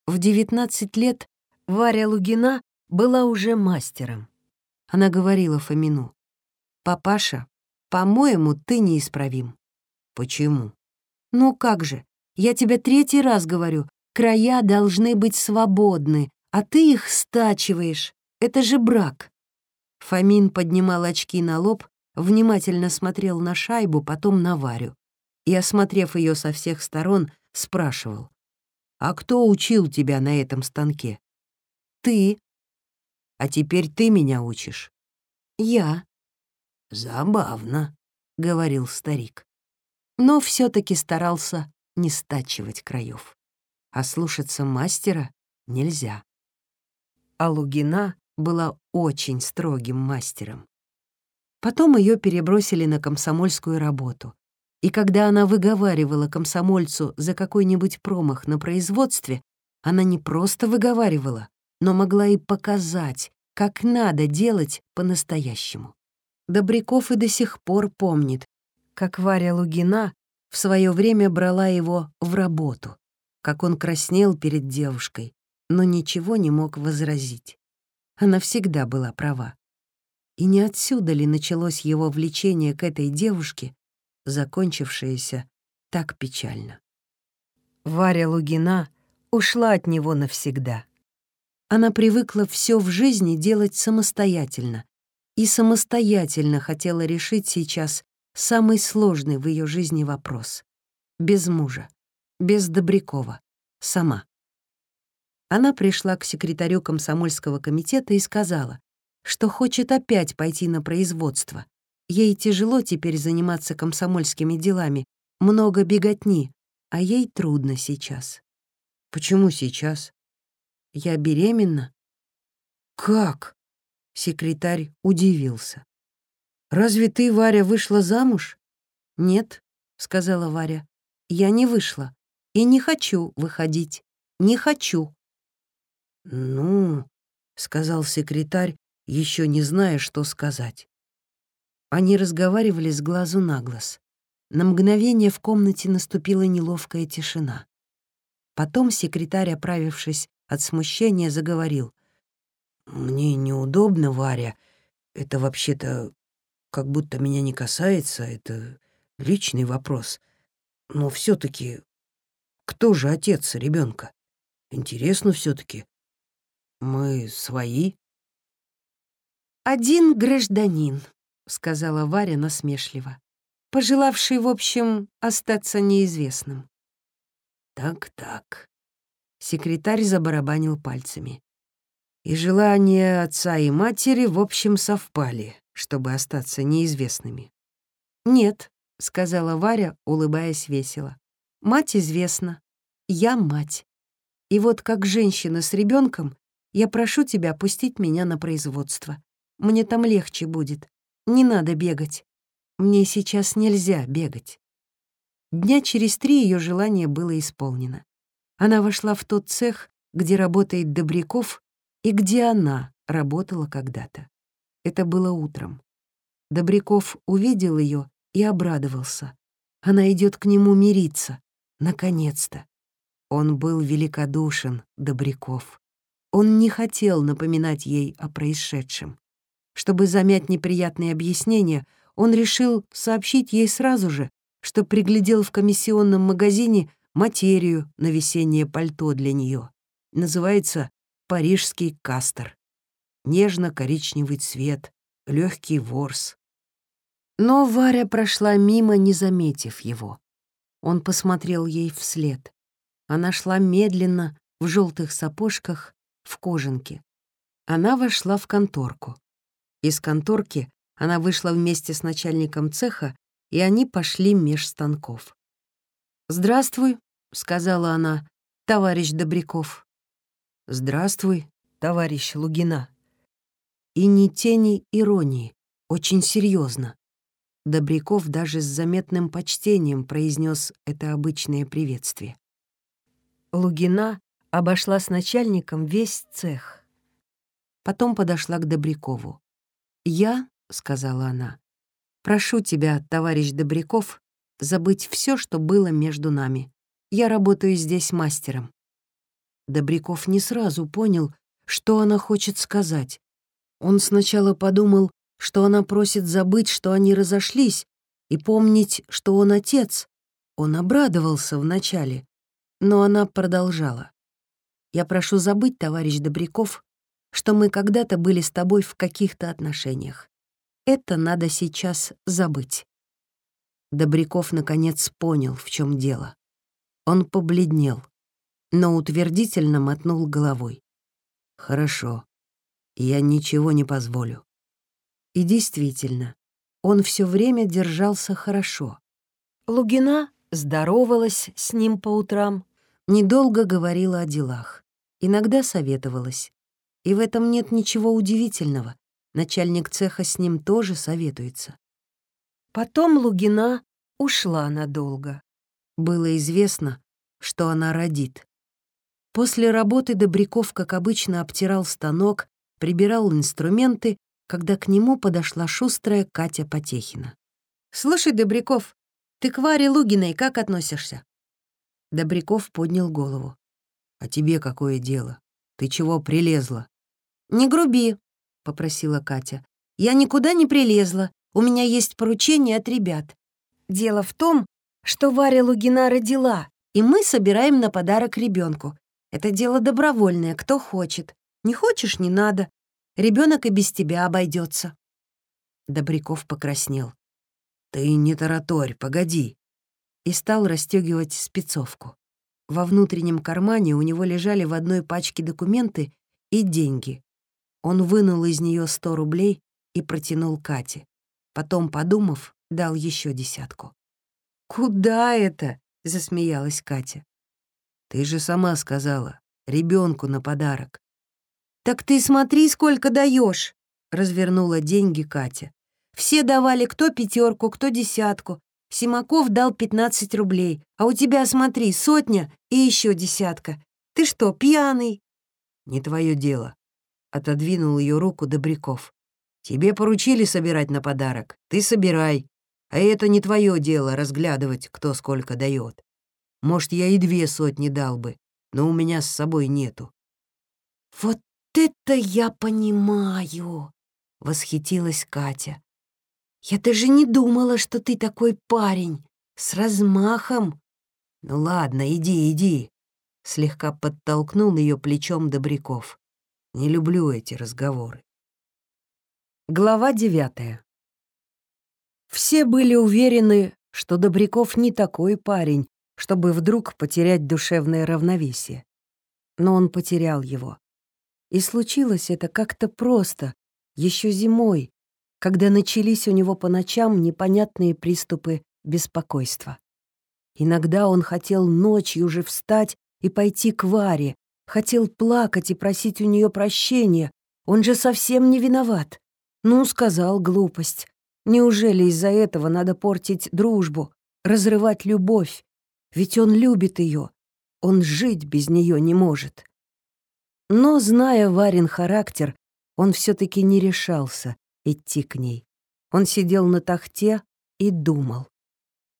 В 19 лет Варя Лугина была уже мастером. Она говорила Фомину, «Папаша, по-моему, ты неисправим». «Почему?» «Ну как же, я тебе третий раз говорю, края должны быть свободны, а ты их стачиваешь. Это же брак». Фомин поднимал очки на лоб, внимательно смотрел на шайбу, потом на Варю и, осмотрев ее со всех сторон, спрашивал. «А кто учил тебя на этом станке?» «Ты». «А теперь ты меня учишь?» «Я». «Забавно», — говорил старик. Но все таки старался не стачивать краев. А слушаться мастера нельзя. А Лугина была очень строгим мастером. Потом ее перебросили на комсомольскую работу. И когда она выговаривала комсомольцу за какой-нибудь промах на производстве, она не просто выговаривала, но могла и показать, как надо делать по-настоящему. Добряков и до сих пор помнит, как Варя Лугина в свое время брала его в работу, как он краснел перед девушкой, но ничего не мог возразить. Она всегда была права. И не отсюда ли началось его влечение к этой девушке, закончившееся так печально? Варя Лугина ушла от него навсегда. Она привыкла все в жизни делать самостоятельно, и самостоятельно хотела решить сейчас самый сложный в ее жизни вопрос. Без мужа, без Добрякова, сама. Она пришла к секретарю комсомольского комитета и сказала, что хочет опять пойти на производство. Ей тяжело теперь заниматься комсомольскими делами, много беготни, а ей трудно сейчас. «Почему сейчас?» «Я беременна». «Как?» Секретарь удивился. «Разве ты, Варя, вышла замуж?» «Нет», — сказала Варя, — «я не вышла и не хочу выходить. Не хочу». «Ну», — сказал секретарь, еще не зная, что сказать. Они разговаривали с глазу на глаз. На мгновение в комнате наступила неловкая тишина. Потом секретарь, оправившись от смущения, заговорил. «Мне неудобно, Варя. Это вообще-то как будто меня не касается. Это личный вопрос. Но все таки кто же отец ребенка? Интересно все таки Мы свои?» «Один гражданин», — сказала Варя насмешливо, пожелавший, в общем, остаться неизвестным. Так-так. Секретарь забарабанил пальцами. И желания отца и матери, в общем, совпали, чтобы остаться неизвестными. «Нет», — сказала Варя, улыбаясь весело. «Мать известна. Я мать. И вот как женщина с ребенком я прошу тебя пустить меня на производство. Мне там легче будет. Не надо бегать. Мне сейчас нельзя бегать». Дня через три ее желание было исполнено. Она вошла в тот цех, где работает Добряков и где она работала когда-то. Это было утром. Добряков увидел ее и обрадовался. Она идет к нему мириться. Наконец-то. Он был великодушен, Добряков. Он не хотел напоминать ей о происшедшем. Чтобы замять неприятные объяснения, он решил сообщить ей сразу же, что приглядел в комиссионном магазине материю на весеннее пальто для нее. Называется «Парижский кастер». Нежно-коричневый цвет, легкий ворс. Но Варя прошла мимо, не заметив его. Он посмотрел ей вслед. Она шла медленно, в желтых сапожках, в кожанке. Она вошла в конторку. Из конторки она вышла вместе с начальником цеха и они пошли меж станков. «Здравствуй», — сказала она, — «товарищ Добряков». «Здравствуй, товарищ Лугина». И ни тени иронии, очень серьезно. Добряков даже с заметным почтением произнес это обычное приветствие. Лугина обошла с начальником весь цех. Потом подошла к Добрякову. «Я», — сказала она, Прошу тебя, товарищ Добряков, забыть все, что было между нами. Я работаю здесь мастером». Добряков не сразу понял, что она хочет сказать. Он сначала подумал, что она просит забыть, что они разошлись, и помнить, что он отец. Он обрадовался вначале, но она продолжала. «Я прошу забыть, товарищ Добряков, что мы когда-то были с тобой в каких-то отношениях. Это надо сейчас забыть. Добряков наконец понял, в чем дело. Он побледнел, но утвердительно мотнул головой. «Хорошо, я ничего не позволю». И действительно, он все время держался хорошо. Лугина здоровалась с ним по утрам, недолго говорила о делах, иногда советовалась. И в этом нет ничего удивительного. Начальник цеха с ним тоже советуется. Потом Лугина ушла надолго. Было известно, что она родит. После работы Добряков, как обычно, обтирал станок, прибирал инструменты, когда к нему подошла шустрая Катя Потехина. «Слушай, Добряков, ты к Варе Лугиной как относишься?» Добряков поднял голову. «А тебе какое дело? Ты чего прилезла?» «Не груби», попросила Катя. «Я никуда не прилезла. У меня есть поручение от ребят. Дело в том, что Варя Лугина родила, и мы собираем на подарок ребенку. Это дело добровольное, кто хочет. Не хочешь — не надо. Ребенок и без тебя обойдется. Добряков покраснел. «Ты не тараторь, погоди!» И стал расстегивать спецовку. Во внутреннем кармане у него лежали в одной пачке документы и деньги. Он вынул из нее сто рублей и протянул Кате. Потом, подумав, дал еще десятку. «Куда это?» — засмеялась Катя. «Ты же сама сказала, ребенку на подарок». «Так ты смотри, сколько даешь, развернула деньги Катя. «Все давали кто пятерку, кто десятку. Симаков дал пятнадцать рублей, а у тебя, смотри, сотня и еще десятка. Ты что, пьяный?» «Не твое дело», отодвинул ее руку Добряков. Тебе поручили собирать на подарок, ты собирай. А это не твое дело разглядывать, кто сколько дает. Может, я и две сотни дал бы, но у меня с собой нету». «Вот это я понимаю!» — восхитилась Катя. «Я даже не думала, что ты такой парень, с размахом». «Ну ладно, иди, иди», — слегка подтолкнул ее плечом Добряков. «Не люблю эти разговоры». Глава девятая. Все были уверены, что Добряков не такой парень, чтобы вдруг потерять душевное равновесие. Но он потерял его. И случилось это как-то просто, еще зимой, когда начались у него по ночам непонятные приступы беспокойства. Иногда он хотел ночью же встать и пойти к Варе, хотел плакать и просить у нее прощения, он же совсем не виноват. Ну, сказал глупость. Неужели из-за этого надо портить дружбу, разрывать любовь? Ведь он любит ее. Он жить без нее не может. Но, зная Варин характер, он все-таки не решался идти к ней. Он сидел на тахте и думал.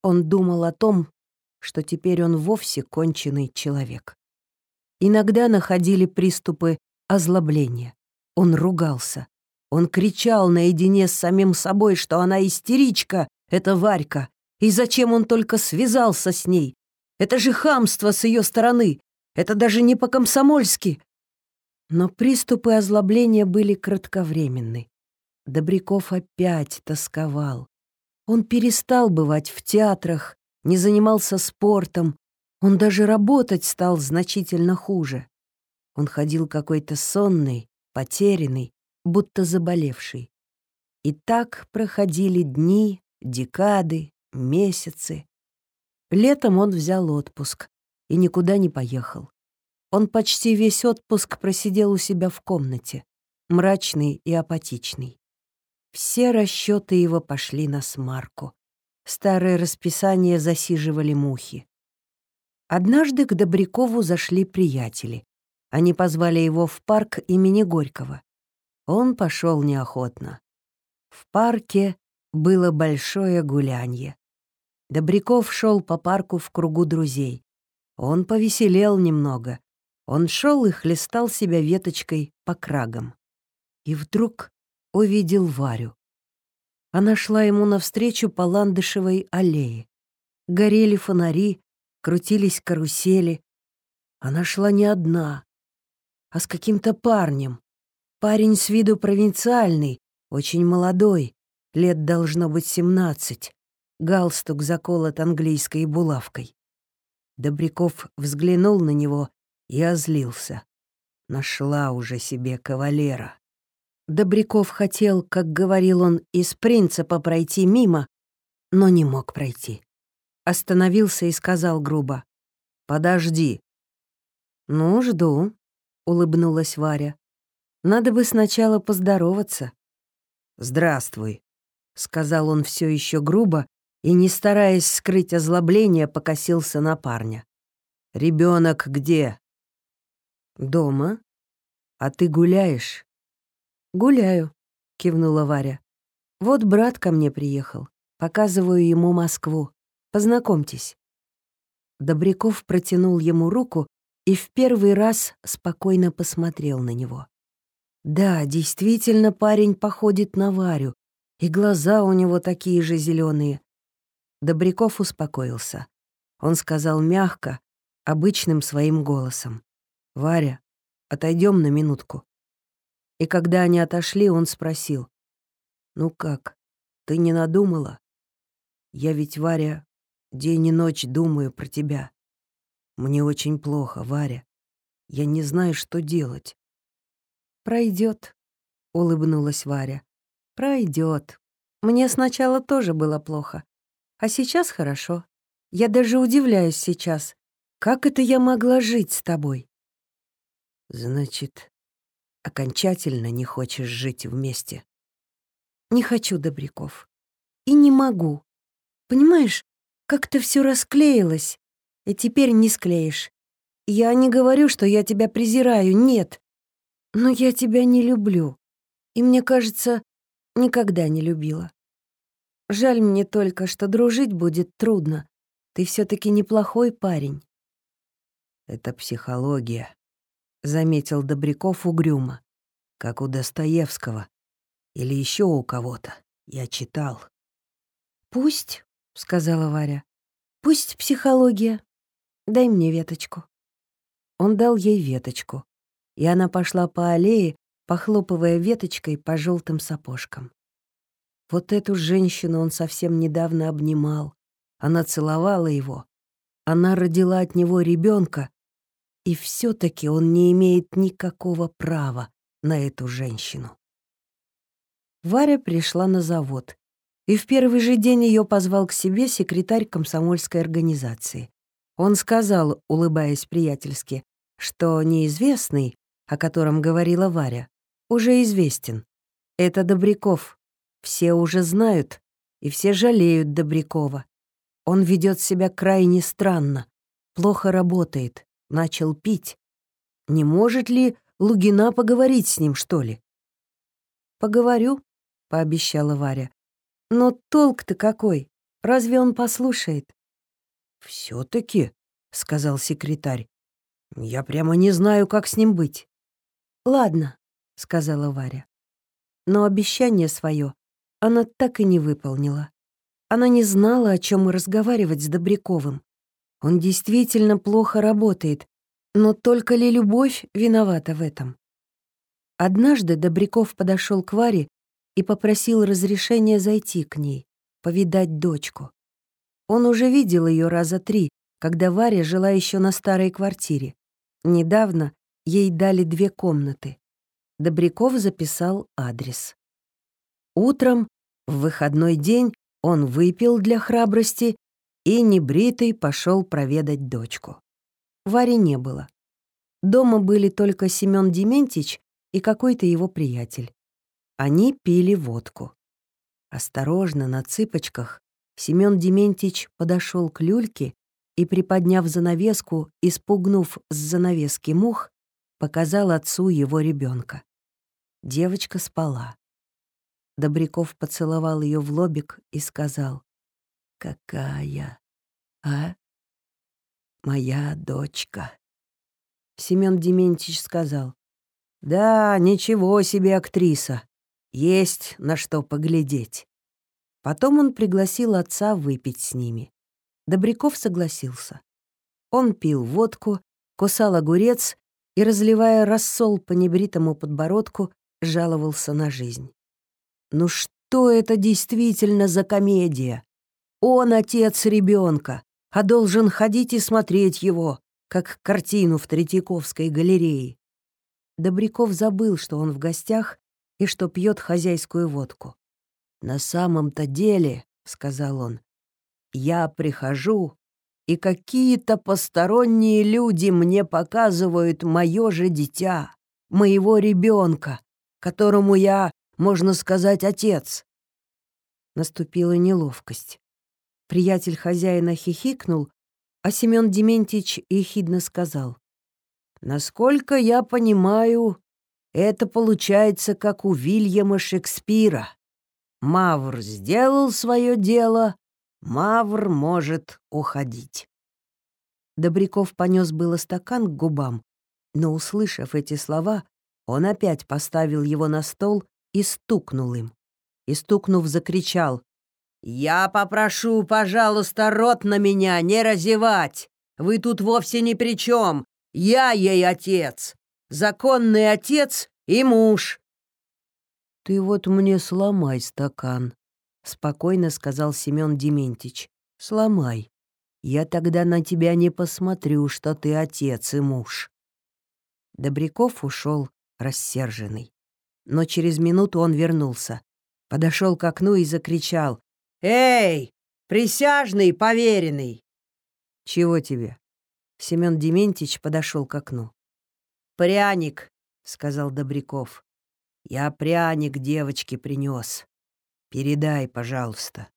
Он думал о том, что теперь он вовсе конченый человек. Иногда находили приступы озлобления. Он ругался. Он кричал наедине с самим собой, что она истеричка, это Варька. И зачем он только связался с ней? Это же хамство с ее стороны. Это даже не по-комсомольски. Но приступы озлобления были кратковременны. Добряков опять тосковал. Он перестал бывать в театрах, не занимался спортом, он даже работать стал значительно хуже. Он ходил какой-то сонный, потерянный, будто заболевший. И так проходили дни, декады, месяцы. Летом он взял отпуск и никуда не поехал. Он почти весь отпуск просидел у себя в комнате, мрачный и апатичный. Все расчеты его пошли на смарку. Старое расписание засиживали мухи. Однажды к Добрякову зашли приятели. Они позвали его в парк имени Горького. Он пошел неохотно. В парке было большое гулянье. Добряков шел по парку в кругу друзей. Он повеселел немного. Он шел и хлестал себя веточкой по крагам. И вдруг увидел Варю. Она шла ему навстречу по Ландышевой аллее. Горели фонари, крутились карусели. Она шла не одна, а с каким-то парнем. Парень с виду провинциальный, очень молодой, лет должно быть семнадцать. Галстук заколот английской булавкой. Добряков взглянул на него и озлился. Нашла уже себе кавалера. Добряков хотел, как говорил он, из принципа пройти мимо, но не мог пройти. Остановился и сказал грубо. «Подожди». «Ну, жду», — улыбнулась Варя. Надо бы сначала поздороваться. «Здравствуй», — сказал он все еще грубо и, не стараясь скрыть озлобление, покосился на парня. Ребенок где?» «Дома. А ты гуляешь?» «Гуляю», — кивнула Варя. «Вот брат ко мне приехал. Показываю ему Москву. Познакомьтесь». Добряков протянул ему руку и в первый раз спокойно посмотрел на него. Да, действительно, парень походит на Варю, и глаза у него такие же зеленые. Добряков успокоился. Он сказал мягко, обычным своим голосом. «Варя, отойдем на минутку». И когда они отошли, он спросил. «Ну как, ты не надумала? Я ведь, Варя, день и ночь думаю про тебя. Мне очень плохо, Варя. Я не знаю, что делать. Пройдет, улыбнулась Варя. Пройдет. Мне сначала тоже было плохо, а сейчас хорошо. Я даже удивляюсь сейчас. Как это я могла жить с тобой? Значит, окончательно не хочешь жить вместе? Не хочу, Добряков. И не могу. Понимаешь, как-то все расклеилось, и теперь не склеишь. Я не говорю, что я тебя презираю, нет. Но я тебя не люблю. И мне кажется, Никогда не любила. Жаль мне только, что дружить будет трудно. Ты все таки неплохой парень. Это психология, заметил Добряков угрюмо, как у Достоевского или еще у кого-то. Я читал. Пусть, сказала Варя. Пусть психология. Дай мне веточку. Он дал ей веточку, и она пошла по аллее, похлопывая веточкой по желтым сапожкам. Вот эту женщину он совсем недавно обнимал. Она целовала его. Она родила от него ребенка, и все таки он не имеет никакого права на эту женщину. Варя пришла на завод, и в первый же день ее позвал к себе секретарь комсомольской организации. Он сказал, улыбаясь приятельски, что неизвестный, о котором говорила Варя, уже известен. Это Добряков. Все уже знают, и все жалеют Добрякова. Он ведет себя крайне странно, плохо работает, начал пить. Не может ли Лугина поговорить с ним, что ли? «Поговорю», — пообещала Варя. «Но толк-то какой? Разве он послушает?» все таки сказал секретарь, — «я прямо не знаю, как с ним быть». «Ладно», — сказала Варя. Но обещание свое она так и не выполнила. Она не знала, о чем разговаривать с Добряковым. Он действительно плохо работает, но только ли любовь виновата в этом? Однажды Добряков подошел к Варе и попросил разрешения зайти к ней, повидать дочку. Он уже видел ее раза три, когда Варя жила еще на старой квартире. Недавно ей дали две комнаты. Добряков записал адрес. Утром, в выходной день, он выпил для храбрости и, небритый, пошел проведать дочку. Вари не было. Дома были только Семён Дементич и какой-то его приятель. Они пили водку. Осторожно, на цыпочках, Семён Дементич подошел к люльке и, приподняв занавеску и спугнув с занавески мух, показал отцу его ребенка. Девочка спала. Добряков поцеловал ее в лобик и сказал, «Какая, а? Моя дочка». Семен Дементьевич сказал, «Да, ничего себе актриса. Есть на что поглядеть». Потом он пригласил отца выпить с ними. Добряков согласился. Он пил водку, кусал огурец и, разливая рассол по небритому подбородку, жаловался на жизнь. Ну что это действительно за комедия? Он отец ребенка, а должен ходить и смотреть его, как картину в Третьяковской галерее. Добряков забыл, что он в гостях и что пьет хозяйскую водку. «На самом-то деле», — сказал он, — «я прихожу, и какие-то посторонние люди мне показывают мое же дитя, моего ребенка, которому я, можно сказать, отец. Наступила неловкость. Приятель хозяина хихикнул, а Семен Дементьевич ехидно сказал. «Насколько я понимаю, это получается, как у Вильяма Шекспира. Мавр сделал свое дело, Мавр может уходить». Добряков понес было стакан к губам, но, услышав эти слова, он опять поставил его на стол и стукнул им. И, стукнув, закричал. «Я попрошу, пожалуйста, рот на меня не разевать! Вы тут вовсе ни при чем! Я ей отец! Законный отец и муж!» «Ты вот мне сломай стакан», — спокойно сказал Семен Дементич. «Сломай. Я тогда на тебя не посмотрю, что ты отец и муж». Добряков ушел рассерженный. Но через минуту он вернулся. Подошел к окну и закричал. «Эй, присяжный поверенный!» «Чего тебе?» Семен Дементьевич подошел к окну. «Пряник», — сказал Добряков. «Я пряник девочке принес. Передай, пожалуйста».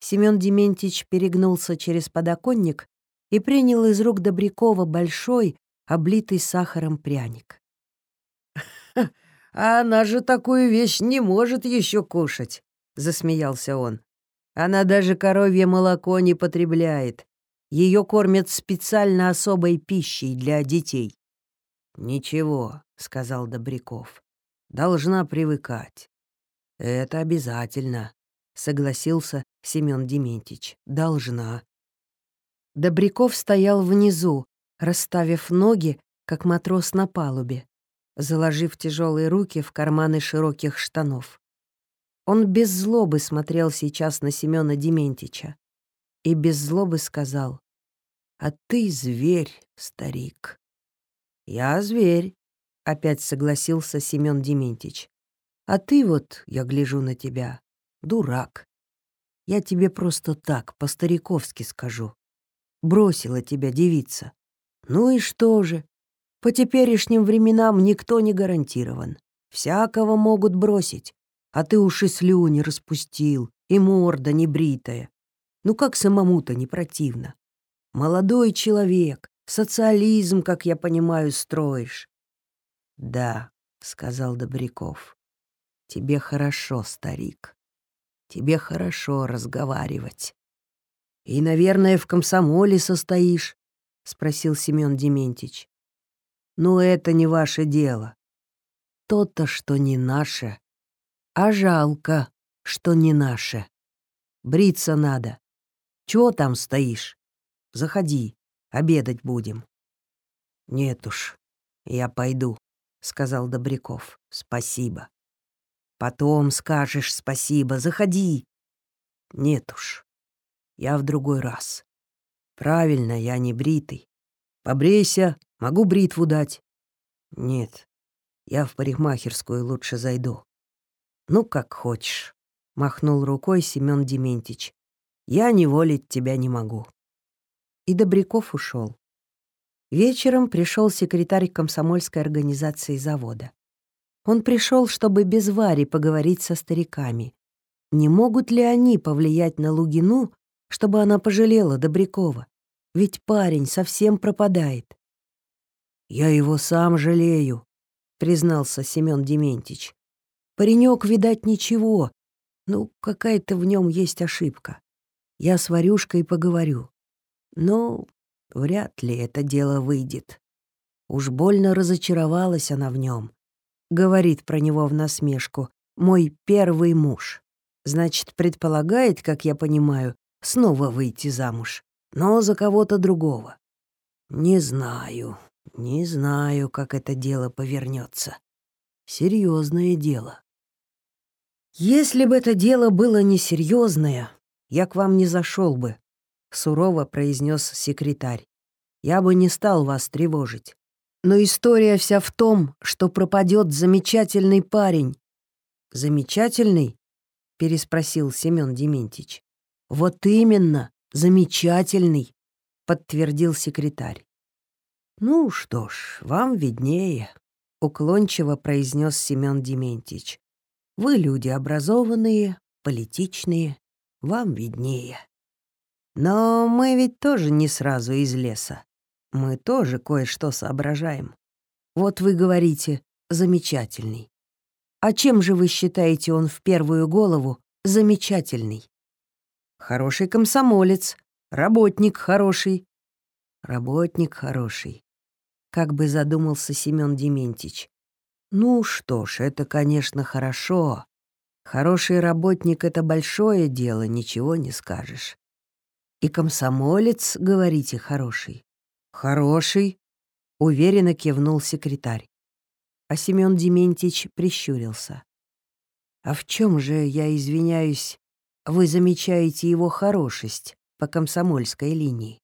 Семен Дементьевич перегнулся через подоконник и принял из рук Добрякова большой, облитый сахаром пряник. А она же такую вещь не может еще кушать, засмеялся он. Она даже коровье молоко не потребляет. Ее кормят специально особой пищей для детей. Ничего, сказал Добряков. Должна привыкать. Это обязательно, согласился Семен Дементьевич. Должна. Добряков стоял внизу, расставив ноги, как матрос на палубе, заложив тяжелые руки в карманы широких штанов. Он без злобы смотрел сейчас на Семена Дементича и без злобы сказал, «А ты зверь, старик». «Я зверь», — опять согласился Семен Дементич. «А ты вот, я гляжу на тебя, дурак. Я тебе просто так, по-стариковски скажу. Бросила тебя девица. Ну и что же? По теперешним временам никто не гарантирован. Всякого могут бросить. А ты уж и слюни распустил, и морда небритая. Ну как самому-то не противно? Молодой человек, социализм, как я понимаю, строишь. Да, сказал Добряков. Тебе хорошо, старик. Тебе хорошо разговаривать. И, наверное, в комсомоле состоишь, спросил Семен Дементич. Ну, это не ваше дело. То-то, что не наше. А жалко, что не наше. Бриться надо. Чего там стоишь? Заходи, обедать будем. Нет уж, я пойду, сказал Добряков. Спасибо. Потом скажешь спасибо, заходи. Нет уж, я в другой раз. Правильно, я не бритый. Побрейся, могу бритву дать. Нет, я в парикмахерскую лучше зайду. Ну, как хочешь, махнул рукой Семен Дементич. Я не волить тебя не могу. И Добряков ушел. Вечером пришел секретарь комсомольской организации завода. Он пришел, чтобы без Вари поговорить со стариками. Не могут ли они повлиять на Лугину, чтобы она пожалела Добрякова? Ведь парень совсем пропадает. «Я его сам жалею», — признался Семен Дементич. «Паренек, видать, ничего. Ну, какая-то в нем есть ошибка. Я с Варюшкой поговорю. Но вряд ли это дело выйдет. Уж больно разочаровалась она в нем. Говорит про него в насмешку. «Мой первый муж». Значит, предполагает, как я понимаю, снова выйти замуж, но за кого-то другого. Не знаю, не знаю, как это дело повернется. Серьезное дело. Если бы это дело было несерьезное, я к вам не зашел бы, сурово произнес секретарь. Я бы не стал вас тревожить. Но история вся в том, что пропадет замечательный парень. Замечательный? переспросил Семен Дементич. Вот именно, замечательный, подтвердил секретарь. Ну что ж, вам виднее, уклончиво произнес Семен Дементич. Вы люди образованные, политичные, вам виднее. Но мы ведь тоже не сразу из леса. Мы тоже кое-что соображаем. Вот вы говорите «замечательный». А чем же вы считаете он в первую голову замечательный? Хороший комсомолец, работник хороший. Работник хороший. Как бы задумался Семен Дементич. Ну что ж, это, конечно, хорошо. Хороший работник — это большое дело, ничего не скажешь. И комсомолец, говорите, хороший. «Хороший», — уверенно кивнул секретарь. А Семён Дементьевич прищурился. «А в чем же, я извиняюсь, вы замечаете его хорошесть по комсомольской линии?»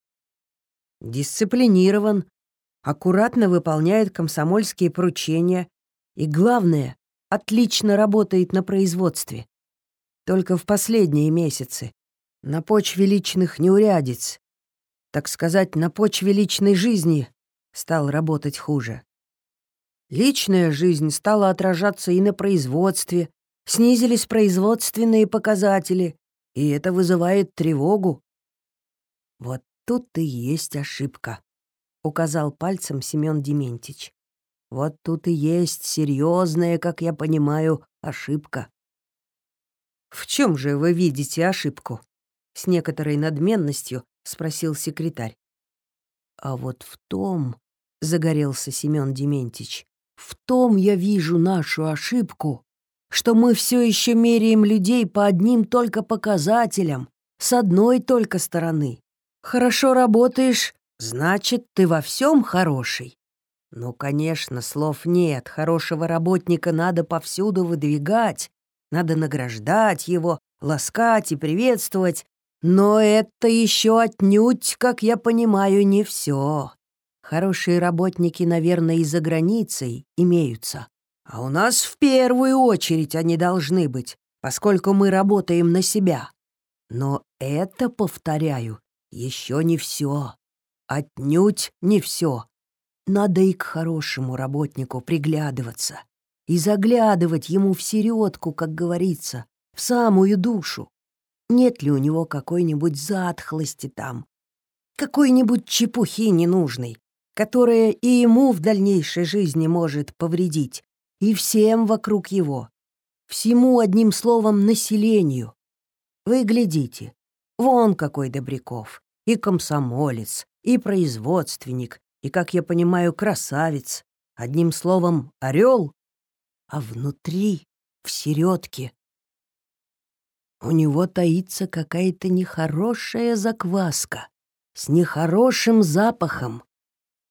«Дисциплинирован, аккуратно выполняет комсомольские поручения и, главное, отлично работает на производстве. Только в последние месяцы, на почве личных неурядиц, так сказать, на почве личной жизни стал работать хуже. Личная жизнь стала отражаться и на производстве, снизились производственные показатели, и это вызывает тревогу. Вот тут и есть ошибка, указал пальцем Семен Дементич. Вот тут и есть серьезная, как я понимаю, ошибка. «В чем же вы видите ошибку?» — с некоторой надменностью спросил секретарь. «А вот в том, — загорелся Семен Дементьевич, — в том я вижу нашу ошибку, что мы все еще меряем людей по одним только показателям, с одной только стороны. Хорошо работаешь, значит, ты во всем хороший. Ну, конечно, слов нет, хорошего работника надо повсюду выдвигать, надо награждать его, ласкать и приветствовать, но это еще отнюдь, как я понимаю, не все. Хорошие работники, наверное, и за границей имеются. А у нас в первую очередь они должны быть, поскольку мы работаем на себя. Но это, повторяю, еще не все. Отнюдь не все. Надо и к хорошему работнику приглядываться и заглядывать ему в середку, как говорится, в самую душу. Нет ли у него какой-нибудь затхлости там, какой-нибудь чепухи ненужной, которая и ему в дальнейшей жизни может повредить, и всем вокруг его, всему одним словом населению. Вы глядите, вон какой Добряков, и комсомолец, и производственник, и, как я понимаю, красавец, одним словом, орел, а внутри, в середке, у него таится какая-то нехорошая закваска с нехорошим запахом.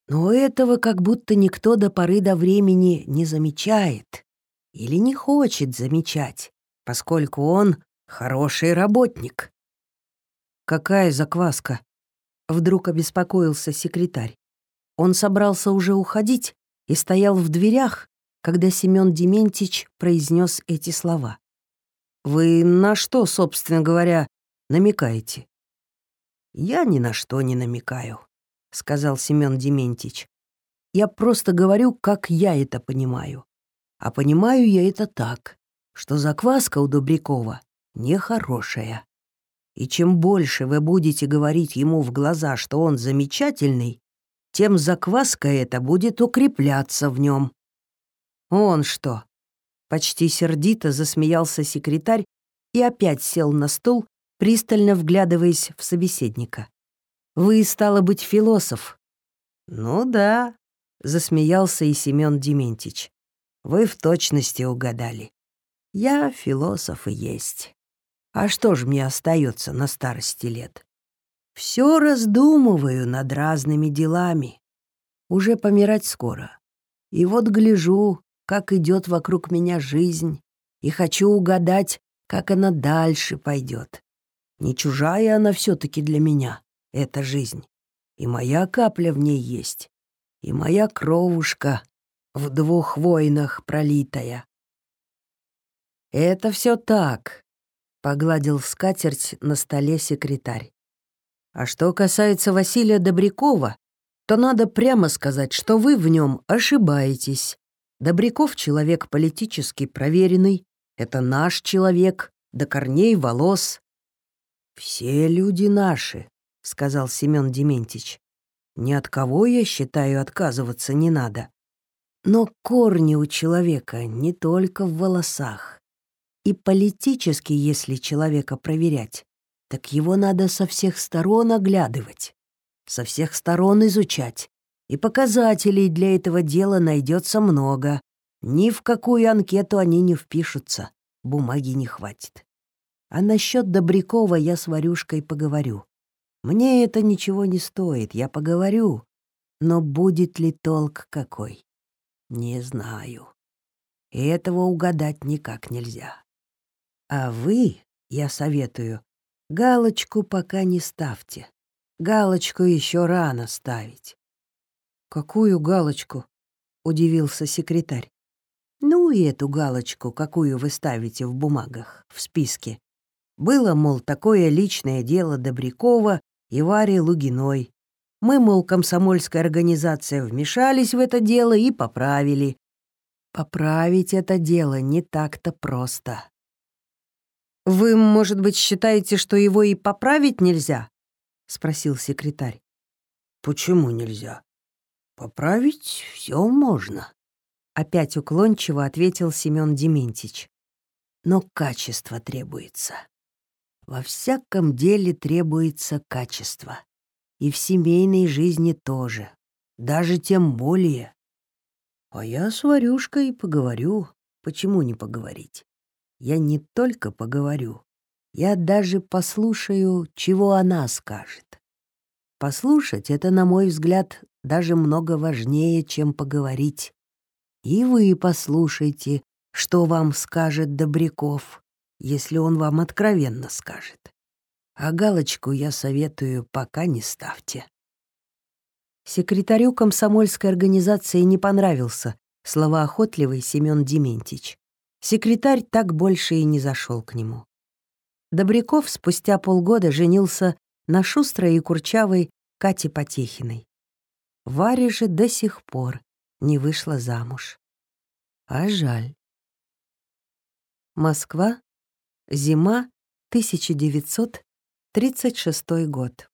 Но этого как будто никто до поры до времени не замечает или не хочет замечать, поскольку он хороший работник. «Какая закваска?» — вдруг обеспокоился секретарь. Он собрался уже уходить и стоял в дверях, когда Семён Дементьич произнес эти слова. Вы на что, собственно говоря, намекаете? Я ни на что не намекаю, сказал Семен Дементьевич. Я просто говорю, как я это понимаю. А понимаю я это так, что закваска у Добрякова нехорошая. И чем больше вы будете говорить ему в глаза, что он замечательный, тем закваска эта будет укрепляться в нем. Он что, Почти сердито засмеялся секретарь и опять сел на стул, пристально вглядываясь в собеседника. «Вы, стало быть, философ?» «Ну да», — засмеялся и Семён Дементьич. «Вы в точности угадали. Я философ и есть. А что ж мне остается на старости лет? Все раздумываю над разными делами. Уже помирать скоро. И вот гляжу, как идет вокруг меня жизнь, и хочу угадать, как она дальше пойдет. Не чужая она все-таки для меня, эта жизнь. И моя капля в ней есть, и моя кровушка в двух войнах пролитая. «Это все так», — погладил скатерть на столе секретарь. «А что касается Василия Добрякова, то надо прямо сказать, что вы в нем ошибаетесь. Добряков человек политически проверенный, это наш человек, до корней волос. «Все люди наши», — сказал Семен Дементьевич. «Ни от кого, я считаю, отказываться не надо. Но корни у человека не только в волосах. И политически, если человека проверять, так его надо со всех сторон оглядывать, со всех сторон изучать, и показателей для этого дела найдется много. Ни в какую анкету они не впишутся, бумаги не хватит. А насчет Добрякова я с Варюшкой поговорю. Мне это ничего не стоит, я поговорю. Но будет ли толк какой? Не знаю. И этого угадать никак нельзя. А вы, я советую, галочку пока не ставьте. Галочку еще рано ставить. «Какую галочку?» — удивился секретарь. «Ну и эту галочку, какую вы ставите в бумагах, в списке. Было, мол, такое личное дело Добрякова и Вари Лугиной. Мы, мол, комсомольская организация, вмешались в это дело и поправили. Поправить это дело не так-то просто». «Вы, может быть, считаете, что его и поправить нельзя?» — спросил секретарь. «Почему нельзя? Поправить все можно. Опять уклончиво ответил Семён Дементьич. Но качество требуется. Во всяком деле требуется качество. И в семейной жизни тоже. Даже тем более. А я с Варюшкой поговорю. Почему не поговорить? Я не только поговорю. Я даже послушаю, чего она скажет. Послушать — это, на мой взгляд, даже много важнее, чем поговорить. И вы послушайте, что вам скажет Добряков, если он вам откровенно скажет. А галочку я советую пока не ставьте. Секретарю комсомольской организации не понравился словоохотливый Семен Дементьич. Секретарь так больше и не зашел к нему. Добряков спустя полгода женился на шустрой и курчавой Кате Потехиной. Варя же до сих пор не вышла замуж. А жаль. Москва. Зима. 1936 год.